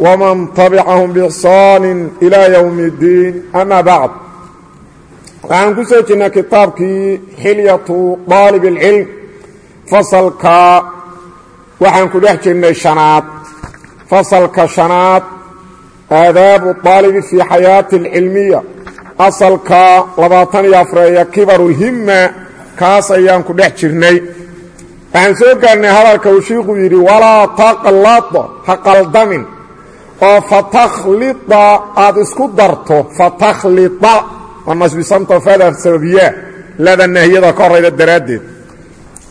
ومن تبعهم بإحsaan إلى يوم الdiin أmا baعd waxaan ku soo jirnay kitaabkii xilyaةu طaalib الcilm fasalka waxaan ku dhex jirnay شhanaad fasalka شhanaad aadaabu طaalibi fii xayaaةi الcilmiya asalka labaatan iyo afreeya kibar الhima kaas ayaan ku dhex jirnay waxaan soo gaarnay hadalka uu shiiku yidhi walaa taqlad ha qaldamin oo fatakhlida aad isku darto fatakhlida waa nasbisanta fada sababiyaa lada nahiyada ka horayda daraaddeed.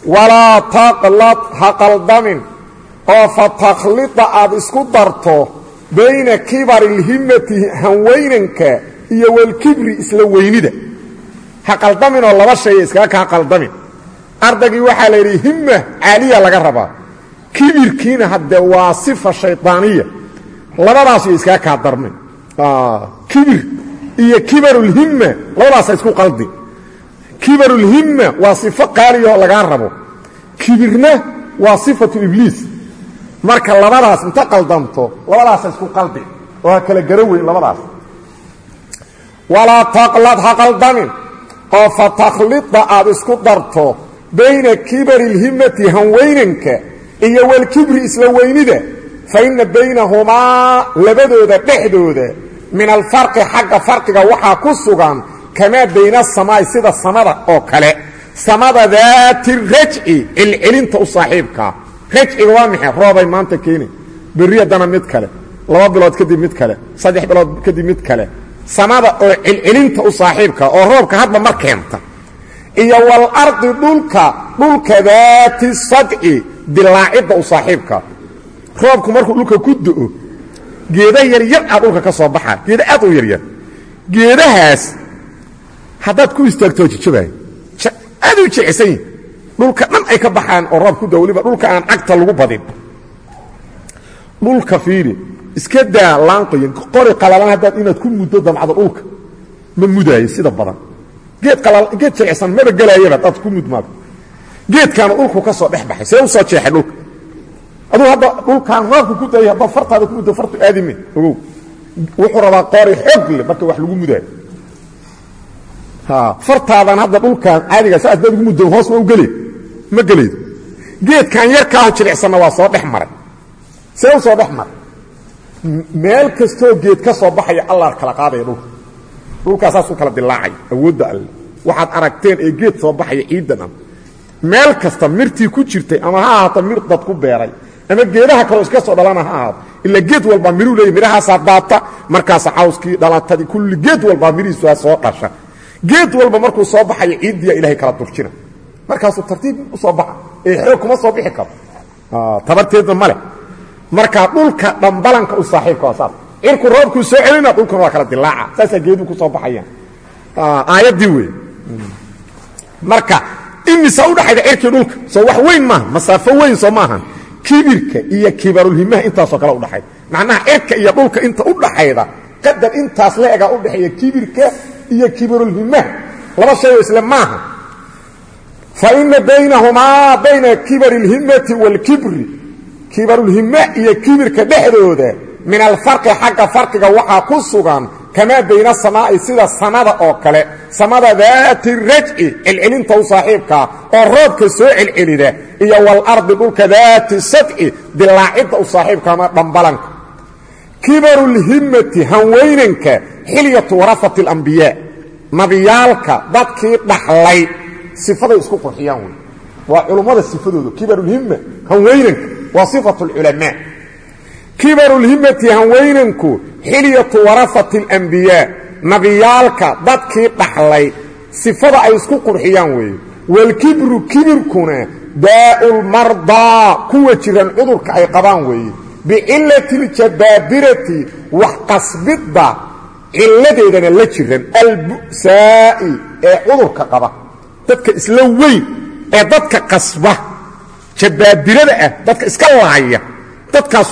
Walaa taqlad ha qaldamin oo fatakhlida aad isku darto bayna kibari اlhimati hanweynanka iyo walkibri isla weynida. Ha qaldamin oo laba shaya iskaga kaa qaldamin. Ardaygii waxaa la yidhi hima caaliya laga rabaa. Kibirkiina haddee waa sifa shaydaaniya labadaas iyo iskaa kaa darmay kibir iyo kibarulhimma labadaasa isku qaldi. Kibarulhimma waa sifo qaaliyaoo lagaa rabo. Kibirna waa sifatu ibliis. Marka labadaas inta qaldamto labadaasa isku qaldi. Oo ha kala garo weyn labadaas. Walaa taqlad ha qaldamin. Oo fatakhlida aad isku darto bayna kibari اlhimmati hanweynanka iyo walkibri isla weynida faina baynahumaa labadooda dhexdooda min alfarqi xagga farqiga waxaa ku sugan kamaa bayna asamaai sida samada oo kale samada daati rajci celcelinta u saaxiibkaa rajciga waa maxay roobay maanta keeni berri haddana mid kale laba bilood kadib mid kale saddex bilood kadib mid kale samada oo celcelinta u saaxiibka oo roobka hadba mar keenta iyo walardi dhulka dhulka daati sadci dilaacidda u saaxiibka roobku markuu dhulka ku do-o geeda yaryar aa dhulka ka soo baxaa geeda aad u yaryar geedahaas haddaad ku istaagtoo jijabaayo aad u jecsan yihiin dhulka dhan ay ka baxaan oo roob ku da waliba dhulka aan cagta lagu badin. Dhulka fiiri iska daa laanqoyan qori qalalan haddaad inaad ku muddo damcdo dhulka ma mudaayo sida badan. Geed geed jecsan maba gelaayaba daad ku mudmaado geedkaana dhulku ka soo dhex baxay see u jeexay dhulka aduu hadda dhulkaan roobka ku dayay haddaad fartaada ku muddo fartu aadime ogow wuxuu rabaa qoori xoog marka wax lagu mudaayo fartaadan hadda dhulkaan caadiga sa haddaad ugu muddo hoos ma u gele ma gelaydo geedkan yarkaaho jilicsanna waa soo dhex maray. Soo dhex meel kastoo geed ka soo baxaya allah kala qaadaya dhulka. Dhulkaasaasuu kala dilaacaya awoodda alle. Waxaad aragteen ee geed soo baxaya ciiddan meel kasta mirtii ku jirtay ama ha ahaato mir dad ku beeray ama geedaha kaloo iska soo dhalana ha ahaato ilaa geed walbaa miruu leeyay midhahaasaa daata markaasa cawskii dhalantadii kulli geed walbaa mirihiisuaa soo dhasha. Geed walba markuu soo baxayo ciiddiyaa ilahay kala durjina. Markaasuu tartiib u soo baxa. Ee xoog kuma soo bixi karo. Tabarteedna ma leh. Markaa dhulka dhambalanka u saaxiibka waa saas cirku roobkuu soo celina dhulkuna waa kala dilaaca. Saasaa geeduu ku soo baxayaan. Aayaddii wey marka imisa udhaxayda cirkii dhulka. Soo wax weyn maaha masaafo weyn soo maahan kibirka iyo kibarulhimaha intaasoo kale udhaxay macnaha cirka iyo dhulka inta u dhaxayda qadar intaas la egaa udhexeeya kibirka iyo kibarulhimaha. Laba shayoo isle maaha. Fa ina baynahumaa bayna kibari اlhimati wاlkibri kibarulhima iyo kibirka dhexdooda min alfarqi xagga farqiga waxaa ku sugan kamaa bayna samaa'i sida samada oo kale. Samada daati rajci celcelinta u saaxiibkaa oo roobka soo celcelida iyo walardi dhulka daati sadci dilaacidda u saaxiibka ama dhambalanka. Kibarulhimmati hanweynanka xilyatu warafati alambiyaa nabiyaalka dadkii dhaxlay. Sifaday isku qurxiyaan wey waa culummada sifadooda kibarulhimma hanweynanka waa kibarulhimmati hanweynanku xilyatu warafati alambiyaa nabiyaalka dadkii dhaxlay sifada ay isku qurxiyaan weeye. Walkibru kibirkuna daa'ulmardaa kuwa jiran cudurka ay qabaan weeye. Bicilati ljabaabirati wax qasbidda cilladeedana la jiran albu'saa'i ee cudurka qaba. Dadka isla weyn ee dadka qasba jabaabirada ah dadka iska laaya dadkaas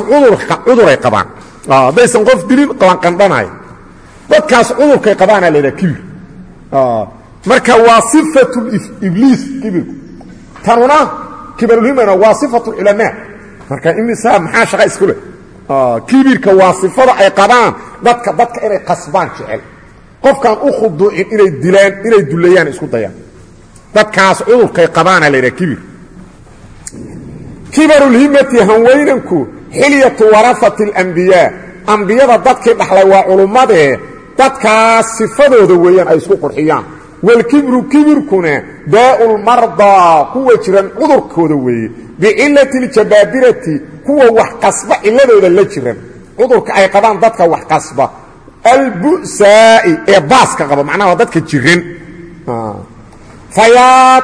cuduray qabaan. Haddaysan qof dilin qabaan qandhanaya dadkaas cudurkay qabaana laydhaha kibir. Marka waa sifatu ibliis kibirku tanuna kibarulhimana waa sifatu culamaa marka imisa maxaa shaqa isku leh? Kibirka waa sifada ay qabaan dadka dadka inay qasbaan jecel. Qofkaan u khuduucin inay dilaan inay dulayaan isku dayaan. Dadkaas cudurkay qabaana laydhaha kibir kibarulhimati hanweynanku xilyatu warafati alambiyaa ambiyada dadkii dhaxlay waa culummadee dadkaas sifadooda weeyaan ay isku qurxiyaan. Walkibru kibirkuna daa'u lmardaa kuwa jiran cudurkooda weeye. Bicilati ljabaabirati kuwa wax qasba ciladooda la jiran. Cudurka ay qabaan dadka wax qasba. Albu'saa'i ee baaska qaba macnaha waa dadka jiran. Fayaa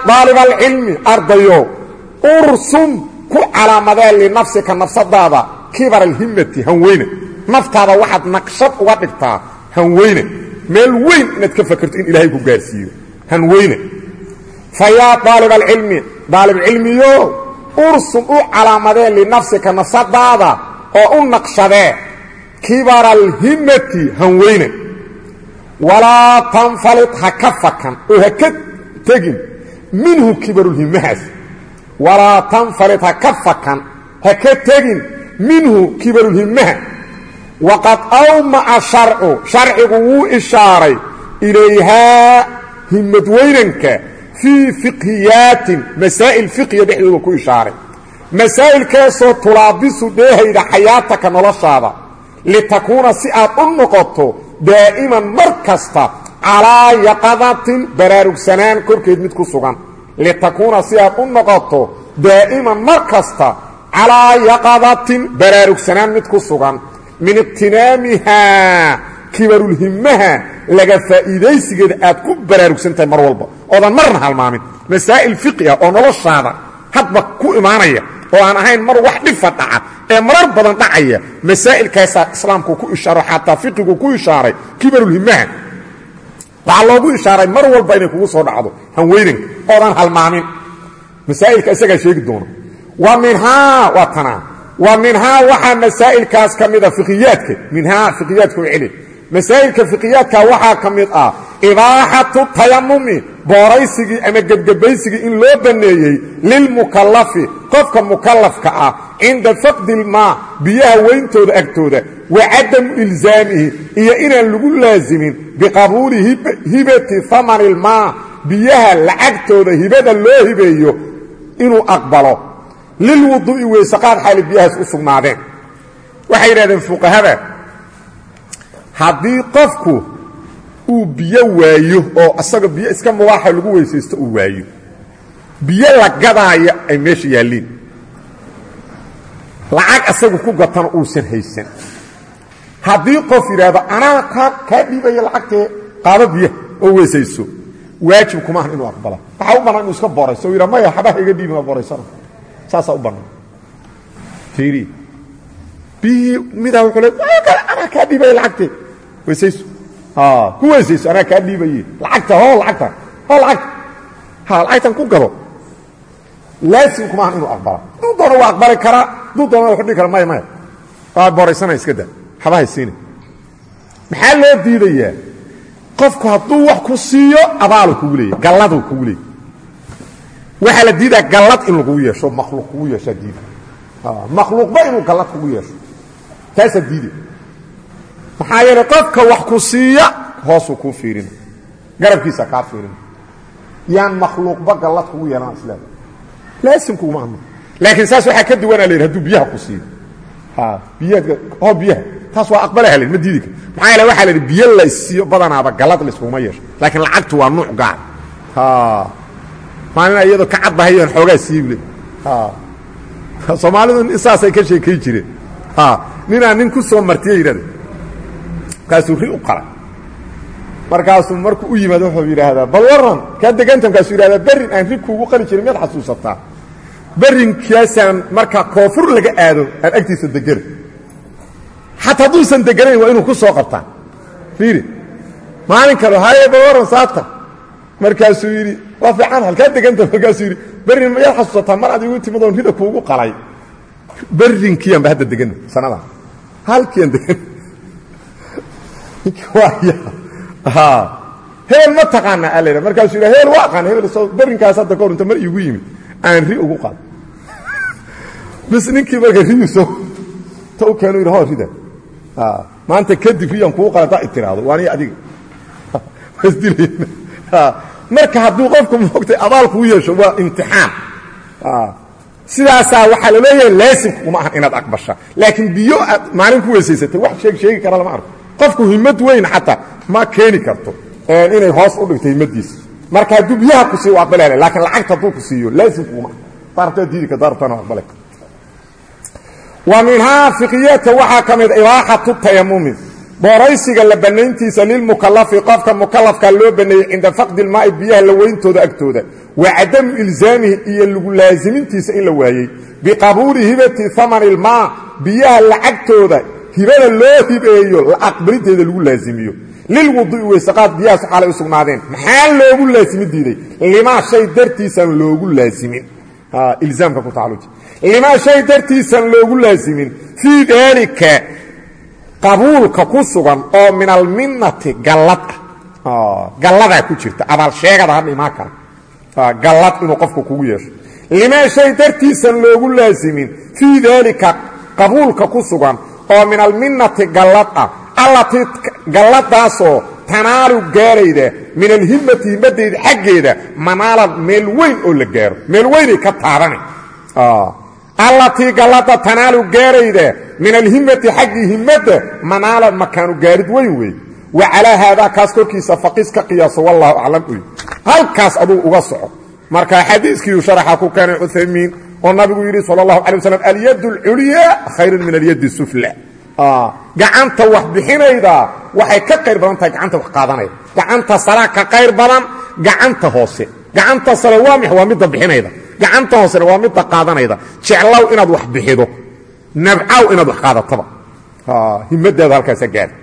ku calaamadee linafsika nafsadaada kibar alhimmati hanweyne. Naftaada waxaad naqshad uga dhigtaa hanweyne. Meel weyn inaad ka fakerto in ilaahay ku gaarsiiyo hanweyne. Fayaa daalib alcilmi daalibcilmiyo ursum u calaamadee linafsika nafsadaada oo u naqshadee kibara alhimmati hanweyne. Walaa tanfalit ha ka fakan oo ha ka tegin. Minhu kibarulhimmahaas walaa tanfalit ha ka fakan ha ka tegin minhu kibarulhimmaha waqad awmaca sharcu sharcigu wuu ishaaray ilayhaa himmad weynanka fii fiqhiyaatin masaa'il fiqhiya dhexdooda ku ishaaray. Masaa'ilkaasoo tulaabisu dheehayda xayaataka noloshaada litakuuna si aad u noqoto daa'iman mar kasta calaa yaqadatin baraarugsanaan korkeed mid ku sugan litakuuna si aad u noqoto daa'iman mar kasta calaa yaqadatin baraarugsanaan mid ku sugan min iqtinaamihaa kibarulhimmaha laga faa'iidaysigeeda aad ku baraarugsan tahay mar walba oodan marna halmaamin masaa'il fiqi ah oo noloshaada hadba ku imaanaya oo aan ahayn mar wax dhifa dhaca ee marar badan dhacaya masaa'ilkaasaa islaamku ku ishaaro xataa fiqigu ku ishaaray kibarulhimmaha waxaa loogu ishaaray mar walba inay kugu soo dhacdo hanweynanka oodan halmaamin. Masaa'ilka isagaa sheegi doona wa minhaa waa tanaa. Wa minhaa waxaa masaa'ilkaas ka mida fiqiyaadka minhaa fiqiyaadka u celi masaa'ilka fiqiyaadka waxaa ka mid ah ibaaxatu tayamumi booraysigii ama gebgebaysigii in loo banneeyey lilmukallafi qofka mukallafka ah cinda faqdi ilmaa biyaha weyntooda agtooda wa cadamu ilzaamihi iyo inaan lagu laasimin biqabuuli hibati amani ilmaa biyaha lacagtooda hibada loo hibeeyo inuu aqbalo. Lilwuduu'i weysaqaad xaali biyahaas u sugnaadeen. Waxay yidhahdeen fuqahada haddii qofku uu biyo waayo oo asaga biyo iska mubaaxa lagu weysaysto uu waayo. Biyo la gadaayo ay meesha yaalliin. Lacag asagu ku gatana uusan haysan. Haddii qof yidhaahdo anaa kaa kaa dhiibaya lacagtee qaado biyaha oo weysayso. Waajib kuma ahan inuu aqbala waxaa u bannaan inuu iska borayso o yidhaha maya xabaha iga dhiibin waa boraysana saasaa u bannaan. Fiiri. Biyihii midaa wuxuu le anaa kaa dhiibaya lacagtee weysayso ku weysayso anaa kaa dhiibaye lacagta hoo lacagta hoo lacagta. Ha lacagtan ku gado laasim kuma ahan inuu aqbala duu doona waa aqbali karaa duu doona wuxuu dhihi kara maya maya waa boraysana iska da xabahay siina maxaa loo diidayaa? Qofku hadduu wax ku siiyo abaalu kugu leeyahy galladuu kugu leeyay waxaa la diidaa gallad in lagugu yeesho makhluuq kugu yeeshaa diida. Makhluuqba inuu gallad kugu yeesho. Taasaa diida maxaa yeelay qofka wax ku siiya hoosuu kuu fiirina garabkiisa kaa fiirina yaan makhluuqba gallad kugu yeelan islaam laasimkuguma ama laakiin saas waxaa ka duwanaa la yidhi haduu biyaha ku siiyo biyaha oo biyaha. Taas waa aqbalaha la ma diidi kar maxaa yeele waxaa la yidhi biyo la isiiyo badanaaba gallad layskuguma yeesho. Laakiin lacagtu waa nuuc gaar. Maalina iyadoo ka caddahayan xoogaa siible soomaalidu saasay ka sheekay jireen. Ninaa nin ku soo martiye yidhahda markaasuu ri u qalay markaasuu markuu u yimaado wuxuu yidhaahdaa bal waran kaa deganta markaasuu yidhahdaa berrin aan ri kuugu qali jirin miyaad xasuusataa? Berrinkaasaan markaa koonfur laga aado aan agtiisa degana xataa hadduusan deganayn waa inuu ku soo qabtaan fiiri maalin kale haye bawaran saata markaasuu yidhi waa fiican halkaa deganta. Markaasuu yidhi berrin mayaad xasuusataa? Mar ad igu timid oon rida kuugu qalay. Berrinkiiaan ba hadda degana sanadan halkiiaan degan hebel ma taqaanaa a laydha markaasuu hebel waa hebel soo berrinkaas hadda inta mar iigu yimid aan ri ugu qal bis ninkii marka riyu soo ta u keenu yidhi hoo maanta kadib riyaan kugu qala daa itiraahdo waaniyo adiga. Wasdilayna marka hadduu qofku moogtay abaal kuu yeesho waa imtixaan. Sidaasaa waxaa la leeyahay laasimka uma ahan inaad aqbasha. Laakiin biyo maalin ku weysaysatay wax sheeg sheegi kara lama arko qofku himmad weyn xataa ma keeni karto inay hoos u dhigto himmadiisa. Marka hadduu ku siiyo waa aqbalaya laakiin lacagta hadduu ku siiyo laasimka uma. Daartaa diidi ka daartana aqbale wa minhaa fiqiyata waxaa ka mid ibaaxatu tayamumi booraysiga la bannayntiisa lilmukalafi qofka mukalafka loo banneeyey cinda faqdi ilmaa'i biyaha la weyntooda agtooda. Wa cadamu ilzaamihi iyo lagu laasimintiisa in la waayey. Biqabuuli hibati amani ilmaa biyaha lacagtooda hibada loo hibeeyo la aqbalinteeda lagu laasimiyo. Lilwudu'i weysaqaad biyahaas xaalay u sugnaadeen. Maxaa loogu laasimi diiday? Limaa shay dartiisaan loogu laasimin. Ilzaamka ku tacalluji limaa shay dartiisaan loogu laasimin. Fii daalika qabuulka ku sugan oo min alminnati gallad ah. Galladaa ku jirta. Abaalsheegada hadha imaan kara. Gallad inuu qofku kugu yeesho. Limaa shay dartiisan loogu laasimin. Fii daalika qabuulka ku sugan oo min alminnati gallad ah. Allatii galladaasoo tanaalu gaarayda min alhimmati himmadeyda xaggeeda manaalan meel weyn oo la gaaro. Meel weynay ka taabana allatii gallada tanaalu gaarayda min alhimmati xaggii himmadda manaalan makaanu gaarid weyn wey wa calaa haadaa kaas korkiisa faqiis ka qiyaaso wallahu aclam uy. Halkaas aduu uga soco. Marka xadiiskiiu sharaxa ku keenay cuthaymiin oo nabigu yidhi sal اllahu alay waslam alyad اlculyaa khayrun min alyad sufla. Gacanta wax bixinayda waxay ka qayr badan tahay gacanta wax qaadanayda. Gacanta saraa ka qayr badan gacanta hoose. Gacanta sare waa mix waa midda bixinayda. Gacanta hoosena waa midda qaadanayda. Jeclow inaad wax bixido. Nabcaw inaad wax qaadataba. Himadaadu halkaasa gaarta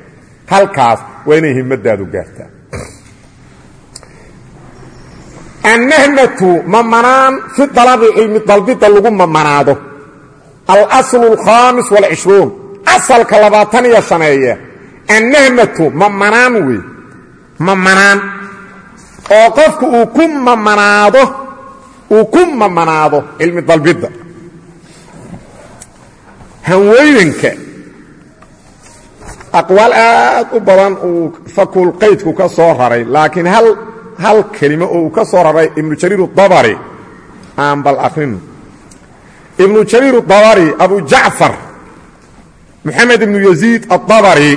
halkaas waa inay himadaadu gaartaa annahmatu mamanaan fi dalabi cilmi dalbidda lagu mamanaado alaslu alkhaamis waalcishruun asalka labaatan iyo shaneeye. Annahmatu mamanaan wey. Mamanaan oo qofku uu ku mamanaado uu ku mamanaado cilmi dalbidda. Hanweynanka aqwaal aad u badan uu fakul qaydku ka soo raray laakiin hal hal kelimo oo uu ka soo raray ibnu jariir dabari aan bal akrino ibnu jariir dabari abu jacfar moxamed ibnu yaziid adabari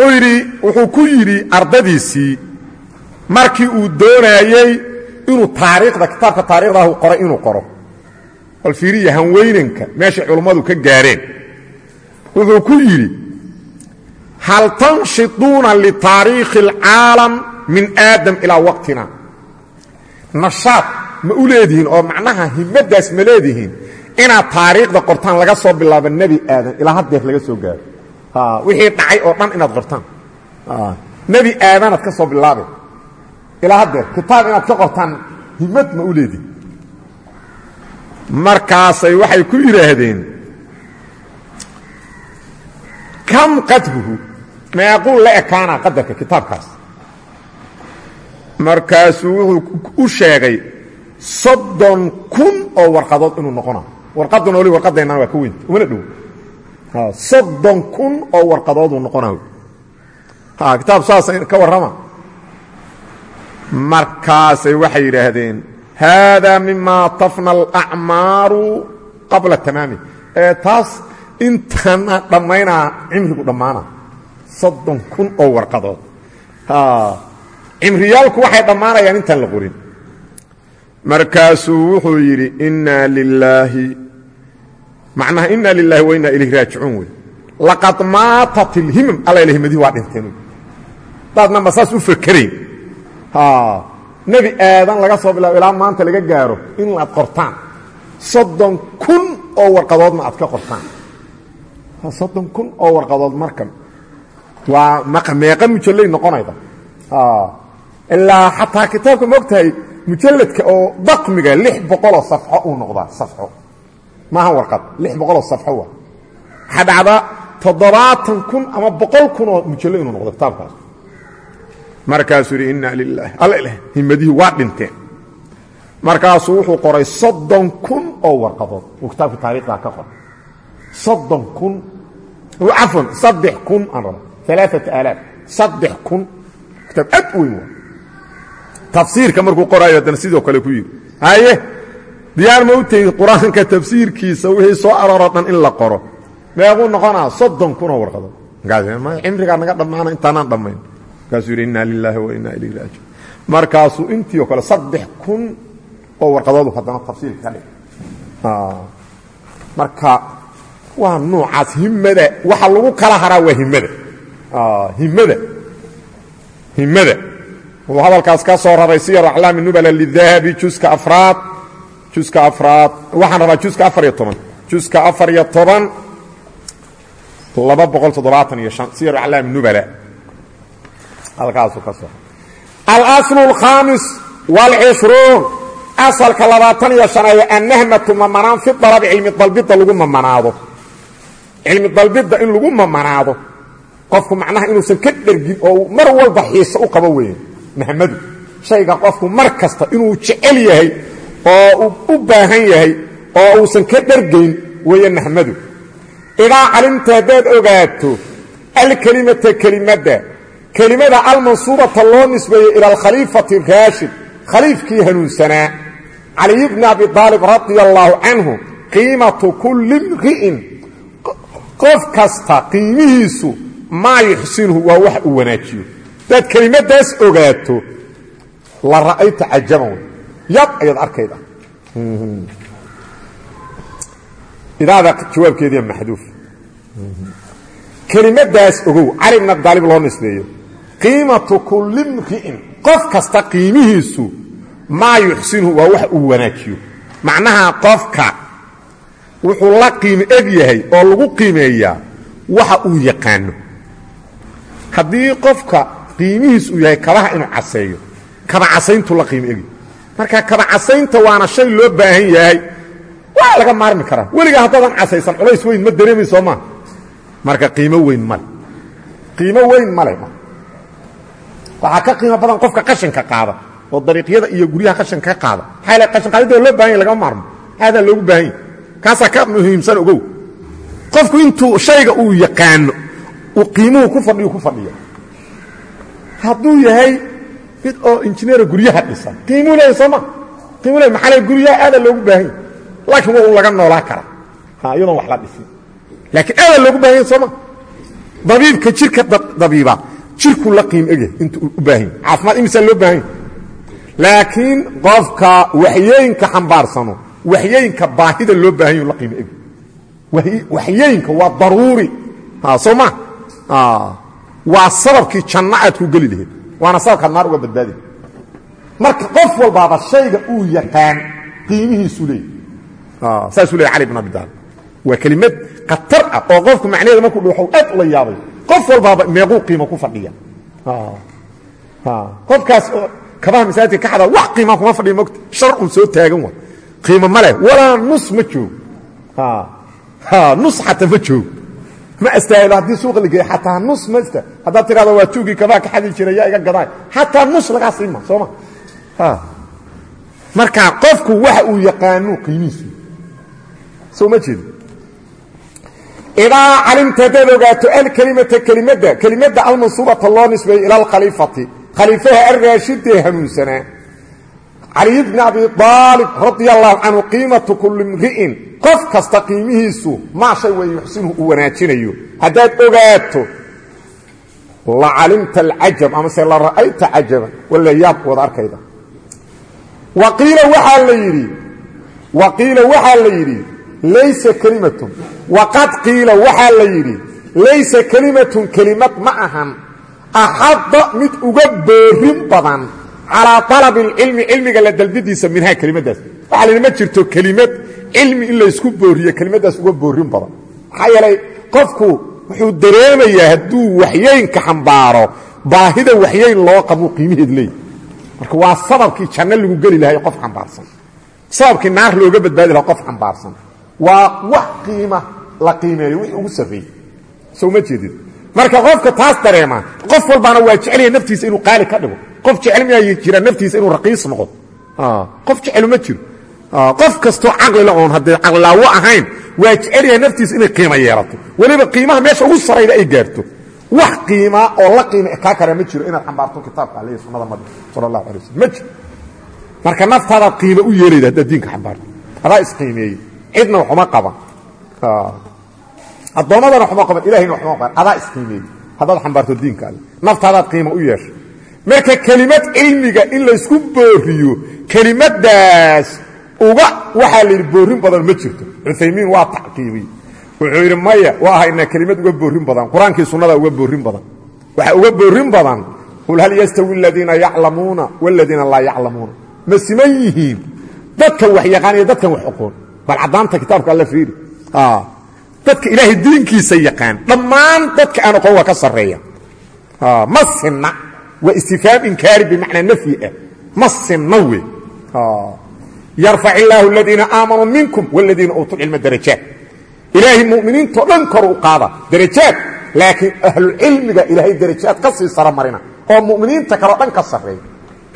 uu yidhi wuxuu ku yidhi ardadiisii markii uu doonaayey inuu taariikhda kitaabka taarikhdaah qoray inuu qoro. Bal fiiriya hanweynanka meeshay culummadu ka gaareen. Wuxuu ku yidhi hal tanshiduuna litaariikhi اlcaalam min aadam ilaa waqtina. Nashaad ma u leedihiin oo macnaha himmaddaas ma leedihiin inaad taariikhda qortaan laga soo bilaabo nebi aadan ilaa haddeer laga soo gaaro. Wixii dhacay oo dhan inaad qortaan. Nebi aadanaad ka soo bilaabay. Ilaa haddeer kitaab inaad ka qortaan himmad ma u leedihiin. Markaasay waxay ku yidhaahdeen kam qadruhu meequu la ekaanaa qadarka markaasuu wuxuu u sheegay soddon kun oo warqadood inuu noqona warqadduna wali warqadaynana waa ka weynta umana dhow. Soddon kun oo warqadooduu noqona kitaab saasa ka warrama. Markaasay waxay yidhaahdeen haadaa mima tafna alacmaaru qabla tamaami. Ee taas intana dhammaynaa cimrigu dhammaana soddon kun oo warqadood cimriyaalku waxay dhammaanayaan intaan la qorin markaasuu wuxuu yidhi inaa lilaahi macnaha inaa lilaahi wa inaa ilayhi raajicuun wey. Laqad maatat ilhimam alla ilahimadihi waa dhinteen daadna saas u fakerayn nebi aadan laga soo bilaabo ilaa maanta laga gaaro in aad qortaan. Soddon kun oo warqadoodna aad ka qortaan. Soddon kun oo warqadood markan. Waa meeqa mujallay noqonayda ilaa xataa kitaabka maogtahay mujalladka oo daqmiga lix boqoloo safxo uu noqdaa safxo. Maaha warqad? Lix boqoloo safxo waa. Waxaa dhacdaa toddobaatan kun ama boqol kun oo mujallo inuu noqdo kitaabkaas. Markaasuu yidhi inna lilaahi alla ileh himadihii waa dhinteen markaasuu wuxuu qoray soddon kun oo warqadood. Uu kitaabka taarikhdaa ka qoray. Soddon kun. Cafwan saddex kun aan raba alaaata aalaaf saddex kun. Kitaab aad weyn waa tafsiirka markuu qoraayo haddana sidoo kale ku yidhi haye diyaar ma u tegid qur'aanka tafsiirkiisa wixii soo arooroo dhan in la qoro? Meequu noqonaa soddon kunoo warqadood cimrigaa naga dhammaana intaanaan dhammayn. Markaasuu yidhi inna lilaahi wa inna ilayhi raajiun markaasuu intii oo kale saddex kun oo warqadoodu haddana tafsiirka ka dhig marka waa noocaas himada waxa lagu kala haraa waa himada himada himada uu hadalkaas ka soo raray siyar aclaami nubala lidahabi juska afraad juska afraad. Waxaan rabaa juska afar iyo toban. Juska afar iyo toban laba boqol toddobaatan iyo an siyar aclaami nubala. Halkaasu ka soo alaslu اlkhaamis wاlcishruun asalka labaatan iyo shaneeyo annahmatu mamanaan fi dalabi cilmi dalbidda lagu mamanaado. Cilmi dalbidda in lagu mamanaado. Qofku macnaha inuusan ka dhergin oo mar walba xiise u qabo weeye nahmadu shayga qofku mar kasta inuu jecel yahay oo u baahan yahay oo uusan ka dhergayn weeye nahmadu idaa calimta haddaad ogaato alkelimata kelimadda kelimada almansuubata loo nisbeeyey ila alkhaliifati raashid khaliifkii hanuunsanaa caliy bni abi aalib radia allaahu canhu qiimatu kulli mri'in qof kasta qiimihiisu maa yuxsinuhu waa wax uu wanaajiyo hadaad kelimadaas ogaato la ra'ayta cajaban wey yad ayaad arkayda. Idaada jawaabkeediia maxduuf. Kelimadaas ogow cali bn abi aalib loo nisbeeyo. Qiimatu kulli mri'in qof kasta qiimihiisu maa yuxsinuhu waa wax uu wanaajiyo. Macnaha qofka wuxuu la qiimo eg yahay oo lagu qiimeeyaa waxa uu yaqaano. Haddii qofka qiimihiis uu yahay kabaha inuu caseeyo. Kaba casayntu la qiimo egi. Marka kaba casaynta waana shay loo baahan yahay. Waa laga maarmi karaa. Weligaa haddaadan casaysan culays weyn ma dareemi soo maa marka qiimo weyn male qiimo weyn male waxaa ka qiimo badan qofka qashinka qaada oo dariiqyada iyo guryaha qashinka ka qaada. Maxaa l qashin qaadidda loo baahan yahy lagama maarmo. Aadaa loogu baahan yahy kaasaa ka muhiimsan ogow. Qofku intuu shayga uu yaqaano uu qiimuhu ku fadhiyu ku fadhiya hadduu yahay mid oo injineera guryaha dhisa qiimuu leeyahy soo ma qiimu leey maxaa le guryaha aadaa loogu baahan yahy laakiin waa un laga noolaa karaa. Iyadoon wax la dhisin. Laakiin aadaa loogu baahan yahy soo ma dabiibka jirka dabiiba jirkuu la qiim egyahay intuu u baahan yahy caafimaad imisaa loo baahan yahy laakiin qofka waxyooyinka xambaarsano waxyooyinka baahida loo baahan yahu la qiimo egi waxyooyinka waa daruuri. Soo ma waa sababkii janno aad ku geli lahayd. Waana sababkaad naar uga badbaadi marka qof walbaaba shayga uu yaqaan qiimihiisu leey saasuu leey cali bn abi taalib waa kelimad khatar ah oo qofku macnaheeda markuu dhuuxo aad ula yaabay. Qof walbaaba meequu qiimo ku fadhiya. Qofkaas oo kabaha masaajidka ka xada wax qiima kuma fadhiya mogta shar un soo taagan wa qiimo ma leh. Walaa nus ma joogo nus xataa ma joogo ma astaahilo haddii suuqa la geeyo xataa nus ma ista haddaad tidhahdo waa tuugii kabaha ka xadi jiray yaa iga gadaay xataa nus lagaa siima soo ma? Marka qofku waxa uu yaqaano qiimihiisu. Soo ma jeedo idaa calimta haddaad ogaato alkelimata kelimadda kelimadda almansuubata loo nisbeeyey ila alkhaliifati. Khaliifaha alraashidee hanuunsanaa caliy bni abi aalib radia allahu canhu qiimatu kulli mri'in qof kasta qiimihiisu maa shay way yuxsinuhu uu wanaajinayo. Haddaad ogaato la calimta alcajab amase la ra'ayta cajaban walla yaab wada arkayda. Waqiila waxaa la yidhi waqiila waxaa la yidhi laysa kelimatun waqad qiila waxaa la yidhi laysa kelimatun kelimad ma ahan axadda mid uga boorin badan calaa alabi اlcilmi cilmiga la dalbidiisa minhaa kelimadaas. Waxaa la yidhi ma jirto kelimad cilmi in laysku booriyo kelimadaas uga boorin badan. Maxaa yeelay qofku wuxuu dareemayaa hadduu waxyaynka xambaaro baahida waxyayn loo qabo qiimaheed leey marka waa sababkii janno lagu geli lahay qof xambaarsan. Sababkii naar looga badbaadi laha qof xambaarsan. Waa wax qiima la qiimeeyo wixii ugu sarreeyey soo ma jeedid marka qofka taas dareema qof walbaana waa jecelaya naftiisa inuu qaali ka dhigo qof jecel miyaa jira naftiisa inuu raqiis noqdo. Qof jecelu ma jiro. Qof kastoo caqlila oon haddee caqlilaawo ahayn waa jecelyaha naftiisa inay qiimo yeelato. Weliba qiimaha meesha ugu sarayda ay gaarto. Wax qiimaa oo la qiima kaa kara ma jiro inaad xambaarto kitaabka aleh sunnada nabi sala allahu alay waslm marka naftaadaad qiimo u yeelayda haddaad diinka xambaarto. Adaa isqiimeeyey cidna waxuma qaban. Addoommadana waxuma qaban. Ilahayna waxuma qaban. Adaa isqiimeeyey haddaad xambaarto diinka alle naftaadaad u yeesha marka kelimad cilmiga in laysku booriyo kelimadaas uga waxaa la yidhi boorin badan ma jirto. Cuthaymiin waa tacqiibiyey wuxuu yidhi maya waa haynaa kelimad uga boorin badan qur'aankii sunnada uga boorin badan. Waxaa uga boorin badan qul hal yastawi aladiina yaclamuuna waladiina laa yaclamuuna. Ma siman yihiin. Dadka wax yaqaan dadkan wax oqoon. Bal caddaanta kitaabka alla fiiri. Dadka ilaahay diinkiisa yaqaan. Dhammaan dadka aan oqon waa ka sarreeya. Ma sinna waa istifaam inkaari bimacnaa nafyi ah. Ma sinna we. Yarfac illaahu aladiina aamanuu minkum waladiina uutuu cilma darajaat ilaahay muminiintao dhan kor u qaada darajaad laakiin ahlucilmiga ilaahay darajaad ka sii sara marina. Oo muminiinta kaleo dhan ka sarreeya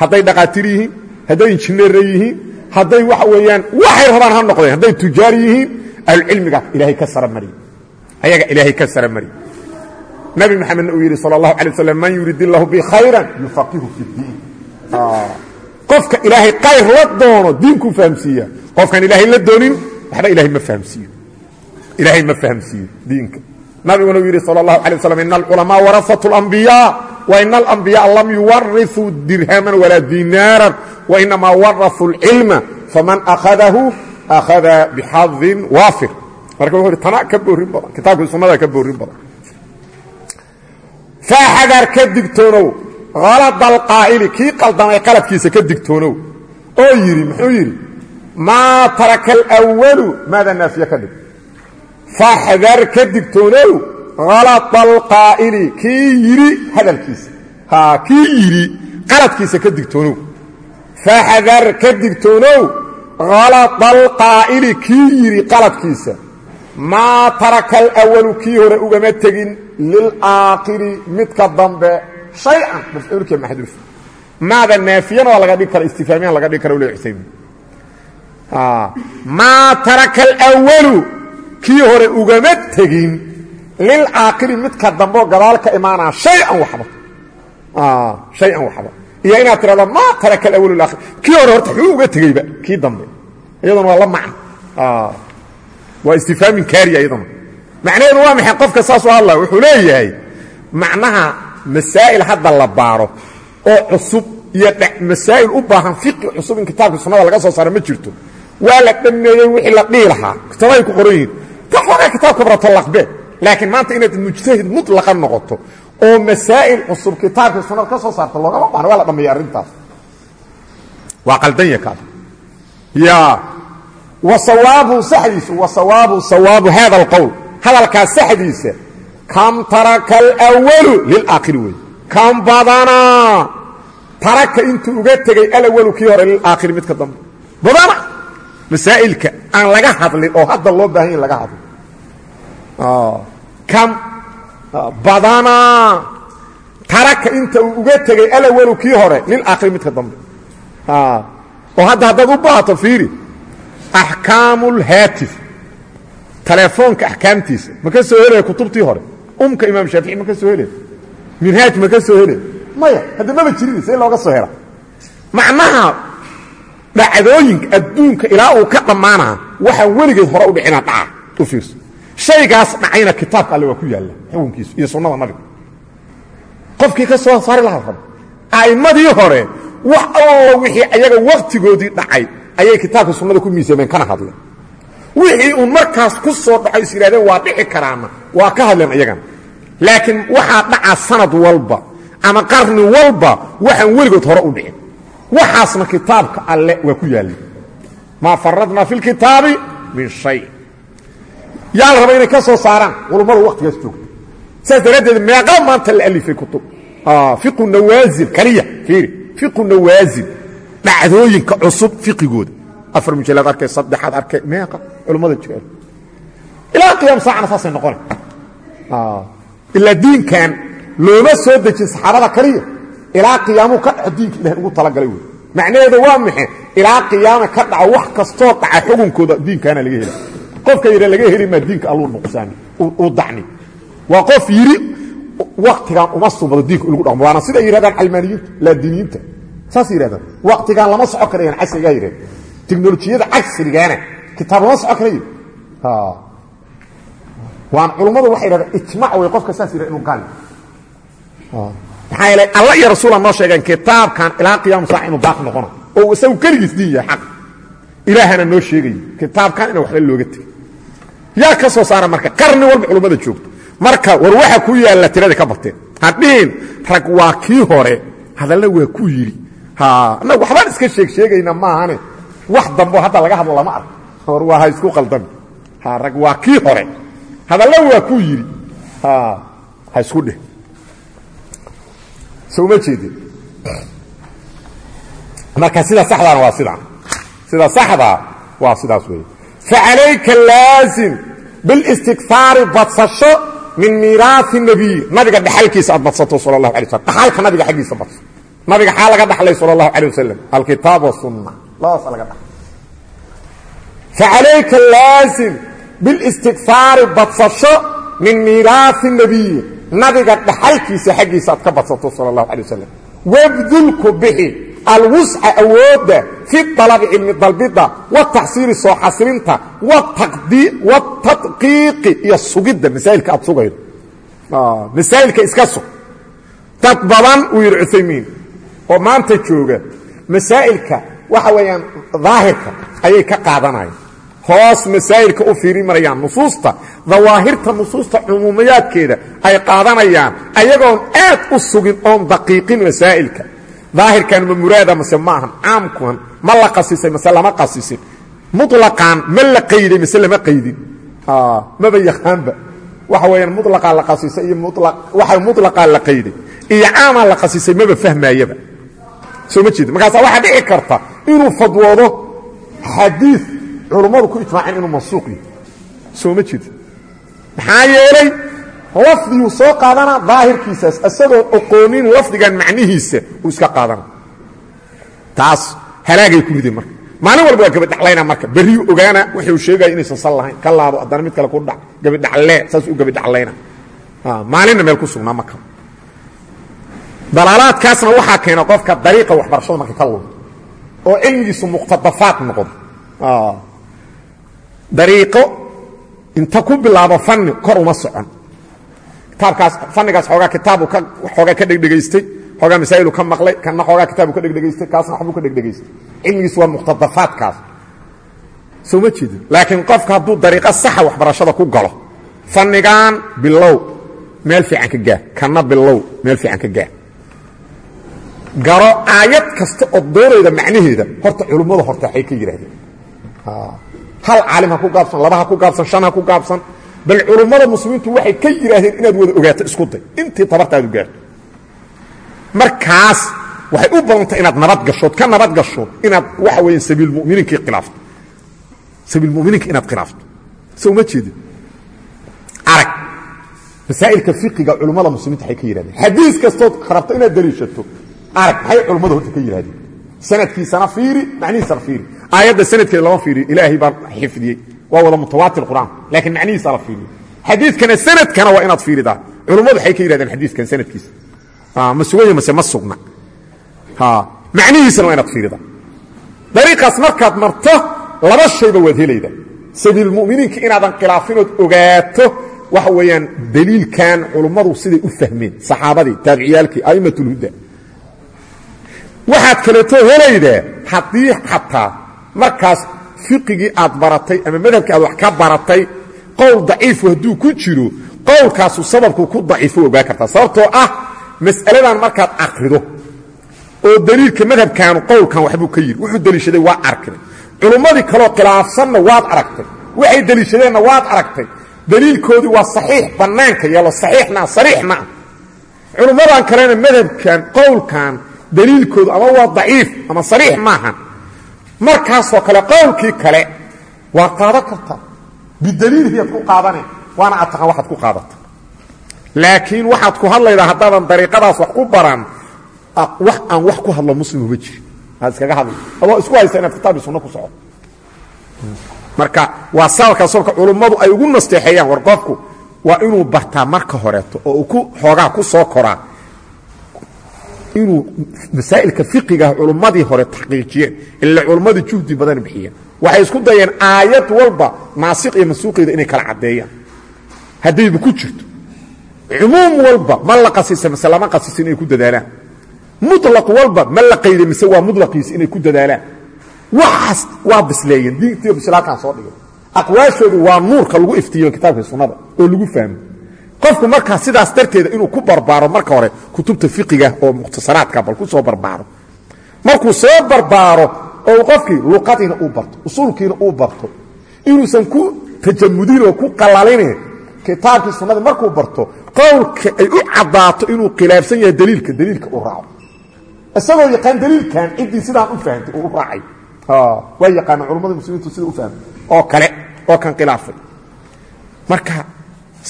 hadday dhaqaatiir yihiin hadday injineerra yihiin hadday waxa weeyaan waxay rabaan ha noqdeen. Hadday tujaar yihiin ahlucilmigaa ilaahay ka sara mariy ayaga ilaahay ka sara mariy nabi maxamedna uu yidhi sal اllahu alay waslam man yurid illahu bi khayran yufaqihu fi اdiin qofka ilaahay kayr la doono diinkuu fahamsiiya qofkaan ilaahay la doonin waxba ilahay ma fahamsiiyo ilaahay ma fahamsiiyo diinka nabiguna uu yidhi sal اllahu alay waslam ina alculamaa warasatu اlambiyaa wa ina alambiyaءa lam yuwariثuu dirhaman walaa dinaaran wainamaa waraثuu اlcilma faman akhadahu akhada bixadin waafir marka wuxu uhi tana ka boorin badan kitaabkii sunnada ka boorin badan faaxadar ka digtoonow halada alqaa'ili kii qaldamay qaladkiisa ka digtoonow oo yidhi muxuu yidhi maa taraka alwalu maada naafiye ka dhig faxdar ka digtoonow halada alqaa'ili kii yidhi hadalkiisa kii yidhi qaladkiisa ka digtoonow faxdar ka digtoonow halada alqaa'ili kii yidhi qaladkiisa maa taraka alwalu kii hore ugama tegin lilaakiri midka dambe shay-an mafcuulkii maxduuf maada naafiyana waa laga dhigi kara istifaamiyan laga dhigi kara ule usaymin maa taraka alwalu kii hore ugama tegin lilaakiri midka dambe oo gadaal ka imaanaa hayan waba shay-an waxba iyo inaad tirahdo maa taraka alwalu laakir kii hore horta xuu uga tegeyba kii dambe iyaduna waa la macno waa istifhaamin kaariya iyaduna macnaheedu waa maxay? Qofka saasoo hadla wuxuu leeyahay macnaha masaa'il hadda la baaro oo cusub iyo masaa'il u baahan fiqi cusub in kitaabka sunnada laga soo saara ma jirto. Waa la dhammeeyey wixii la dhihi lahaa. Kitaabay ku qoran yihiin. Ka xoogaa kitaabka barato laqbe. Laakiin maanta inaad mujtahid mutlaqa noqoto oo masaa'il cusub kitaabka sunnada ka soo saarta loogama baahna waa la dhammeeyey arrintaas. Waa qaldanya kaas ya wasawaabu saxdiisu wasawaabu sawaabu hada alqowl hadalkaas saxdiisa kam taraka alwalu lilaakhiri wey kam badanaa taraka intuu uga tegey alawalu kii hore lilaakhiri midka dambe. Badana masaa'ilka aan laga hadlin oo hadda loo baahan in laga hadlo. Kam badanaa taraka inta uu uga tegey alawalu kii hore lilaakhiri midka dambe. Oo hadda haddaad u baahato fiiri axkaamu lhaatif telefoonka axkaamtiisa ma ka soo helaya kutubtii hore? Umka imaam shaafici ma ka soo helaya minhaaj ma ka soo helaya maya hadda maba jirin see looga soo hela. Macnaha dhacdooyinka adduunka ilaa uu ka dhammaanaa waxaan weligeed hore u dhicina dhaca. U fiirso shaygaas dhacayna kitaabka alle waa ku yaalla xukunkiisu iyo sunnada nabiga. Qofkii ka soo saari lahaa raba a'immadii hore wax allo wixii ayaga wakhtigoodii dhacay ayay kitaabka sunnada ku miisaameen kana hadleen wixii uun markaas ku soo dhaco is yidhahdeen waa dhici karaana waa ka hadleen iyagana laakiin waxaa dhacaa sanad walba ama qarni walba waxaan weligood hore u dhicin. Waxaasna kitaabka alle waa ku yaallay maa faradnaa fi lkitaabi min shay. Yaa la raba inay ka soo saaraan? Culummada waktigaas joogta saas daraaddeed meeqa maanta la alifay kutub. Fiqu nawaasil kaliya fiiri. Fiqu nawaasil dhacdooyinka cusub fiqigooda afar mujallaad arkay saddexaad arkay. Meeqa culummada jira ilaa qiyaam saacana saasay noqona ilaa diinkan looma soo dejin saxaabada kaliya. Ilaa qiyaamuhu ka dhaco diinka ilahay ugu talagalay wey. Macnaheedu waa maxe ilaa qiyaama ka dhaco wax kastoo dhaca xukunkooda diinkaana laga hela qofka yidha laga heli maa diinka alluu nuqsaani uu dacni. Waa qof yidhi waktigan uma subado diinka in lagu dhaqmo. Waana siday yidhahdaan calmaaniyiinta laadiiniyiinta saas yidhahdaan. Waktigan lama soco karayaan casrigaa yidhahda teknolojiyada casrigaana kitaab lama soco karayo waan culummadu waxay yidhahdaan ijmac wey qofka saas yidhahda inuu qaali maxaa yeelay alla iyo rasuula noo sheegeen kitaabkan ilaa qiyaamu saac inuu baaq noqona oo isagu keligiis diin yahay xaq. Ilaahana noo sheegayo kitaabkan inaan waxba looga tegin yaa ka soo saara marka qarni walba culummada joogto. Marka war waxa ku yaalla tiradii ka bateen hadhihin rag waa kii hore hadalla waa ku yidhi. Annagu waxbaan iska sheeg sheegayna maahane wax dambo hadda laga hadlo lama arko. Hor waa ha isku qaldan. Rag waa kii hore. Hadallo waa kuu yidhi ha isku dheh. Soma jeedin. Marka sida saxdaana waa sidaa sida saxdaa waa sidaas weeye facalayka laazim bilistigfaari badsasho min miiraahi nebiy nabiga dhaxalkiisa aad badsato sala allahu alay waslm dhaxalka nabiga xaggiisa badso nabiga xaa laga dhaxlay sala allahu alay wasalam alkitaab wasunna labadaasa laga dhaxlay facalayka laazim biاlistikfaari badsasho min miiraai nabiy nabiga dhaxalkiisa xaggiisa aad ka badsato sal اlahu alay wasalam wabdulku bixi alwusca awoodda fi dalabi cilmi dalbidda wataxsiili soo xasilinta watadqiiqi iyo sugidda masaa'ilka aad sugaydo masaa'ilka iska sug. Dad badan uu yidhi cuthaymiin oo maanta jooga masaa'ilka waxa weeyaan daahirka ayay ka qaadanayaan. Hoos masaa'ilka u fiiri marayaan nusuusta. Dawaahirta nusuusta cumuumayaadkeeda ay qaadanayaan ayagoon aad u sugin oon daqiiqin masaa'ilka. Daahirkan ma muraada mase ma ahan caamkuan ma la qasisay mase lama qasisin. Mulaqan ma la qayday mase lama qaydin. Maba yaqaanba. Waxa weeyaan mulaqaa la qasisay iyo waxa mulaqaa la qayday. Iyo caamaa la qasisay maba fahmaayaba soo ma jeeda markaasa waxaa dhici karta inuu fadwoodo xadiid culummadu ku ijmaaceen inuu mansuuq yahay. Soo ma jeeda maxaa yeelay lafdiguu soo qaadana daahirkiisaas isagoo oqoonin lafdigan macnihiisa uu iska qaadana. Taas halaagay ku rideen marka. Maalin walba waa gabadhaclayna marka. Berriyu ogaana wuxuu sheegaya inaysan sal lahayn. Ka laabo haddana mid kale ku dhac gabadhaclee saas u gabadhaclayna maalinna meel ku sugnaa maka dalaalaadkaasna waxaa keena qofka dariiqa waxbarashada marka ka luma oo cilmigiisu muqtadafaad noqdo dariiqo inta ku bilaabo fanni kor uma socon. Kitaabkaas fannigaas xoogaa kitaabu ka xoogaa ka dhegdhegaystay xoogaa masaa'ilu ka maqlay kana xoogaa kitaabu ka dhegdhegaystay kaasna waxbuu ka dhegdhegaystay. Cilmigiisu waa muqtadafaadkaas soo ma laakiin qofka hadduu dariiqo saxa waxbarashada ku galo fannigan bilow meel fiican ka gaar kana bilow meel fiican ka gaar garo aayad kasta oo doonayda macnaheeda. Horta culimmada horta waxay ka yidhaahdeen. Hal caalim ha ku gaabsan laba ha ku gaabsan shan ha ku gaabsan. Bal culummada muslimiintu waxay ka yidhaahdeen inaad wada ogaato isku day. Intii tabartaadu gaarto. Markaas waxay u badantay inaad nabad gashood ka nabad gasho inaad waxa weya sabiilmuminiinkii khilaafto. Sabiilmuminiinka inaad khilaafto. Soo ma jeedin? Arag. Masaa'ilka fiqiga culummada muslimiinta waxay ka yidhahdeen xadiis kastood rabto inaad daliishato arag maxay culummada horta ka yidhahdeen sanadkiisana fiiri macnihiisana fiiri. Aayadda sanadkeeda lama fiiriyo ilaahay baa xifdiyey. Waa wada mutawaatir qur'aan laakiin la fiiriyo xadiidkana sanadkana waa inaad fiiridaa culummadu waxay ka yidhahdeen xadiidkan sanadkiisa. Ma suganya mase ma sugna. Macnihiisana waa inaad fiiridaa dariiqaas markaad marto laba shayba waad helayda sabiilmuminiinka inaadan khilaafinood ogaato waxa weeyaan daliilkan culummadu siday u fahmeen. Saxaabadii taabiciyaalkii a'immatulhuda waxaad kaleeto helaydaa haddii xataa markaas fiqigii aad baratay ama madhabkii aad wax ka baratay qowl daciifu hadduu ku jiro qowlkaasu sababku ku daciifo ogaa kartaa. Sababtoo ah mas'aladan markaad akrido oo daliilka madhabkaanu qowlkan waxbuu ka yidhi. Wuxuu deliishaday waa arkay. Culummadii kaloo khilaafsanna waad aragtay. Waxay deliishadeenna waad aragtay. Daliilkoodii waa saxiix bannaanka yeelo saxiixna sariixna culummadan kalena madhabkan qowlkan daliilkoodu ama waa daciif ama sariix maaha. Markaasoo kale qowlkii kale waa qaadan kartaa bidaliilihiyaad ku qaadane waana ad taqaan ku qaadata. Laakiin waxaad ku hadlaydaa haddaadan dariiqadaas wax ku baran wax aan wax ku hadlo muslim uma jirin. Aad iskaga hadla adoo isku haysta inaad kitaab sunno ku socoto marka waa sababkaa sababka culummadu ay ugu nasteexeeyaan war waa inuu bartaa marka horeeto oo uu ku xoogaa ku soo koraa inuu masaa'ilka fiqigaah culummadii hore taxqiijiyeen ila culummadii juhdi badan bixiyeen. Waxay isku dayeen aayad walba naasiq iyo mansuuqeeda inay kala caddeeyaan. Haddayba ku jirto. Cumuum walba ma la qasisa mise lama qasisa inay ku dadaalaan. Mulaq walba ma la qayday mise waa mulaqiisa inay ku dadaalaan. Waxaas waa bisleeyeen diintiiyo bislaataan soo dhigay aqwaashoodu waa nuurka lagu iftiiyo kitaabka sunnada oo lagu fahmo qofku markaa sidaas darteeda inuu ku barbaaro marka hore kutubta fiqiga oo mukhtasaraadka bal ku soo barbaaro. Markuu soo barbaaro oo qofkii luqadiina uu barto usuulkiina uu barto inuusan ku tajamudin oo ku qalalinin kitaabkii sunnada markuu barto qowlka ay u caddaato inuu khilaafsan yahay daliilka daliilka uu raaco. Isagoo yaqaan daliilkan ciddii sidaan u fahamtay uu u raacay. Waa yaqaana culummada muslimiintu sida u fahmay oo kale oo kan khilaafay. Marka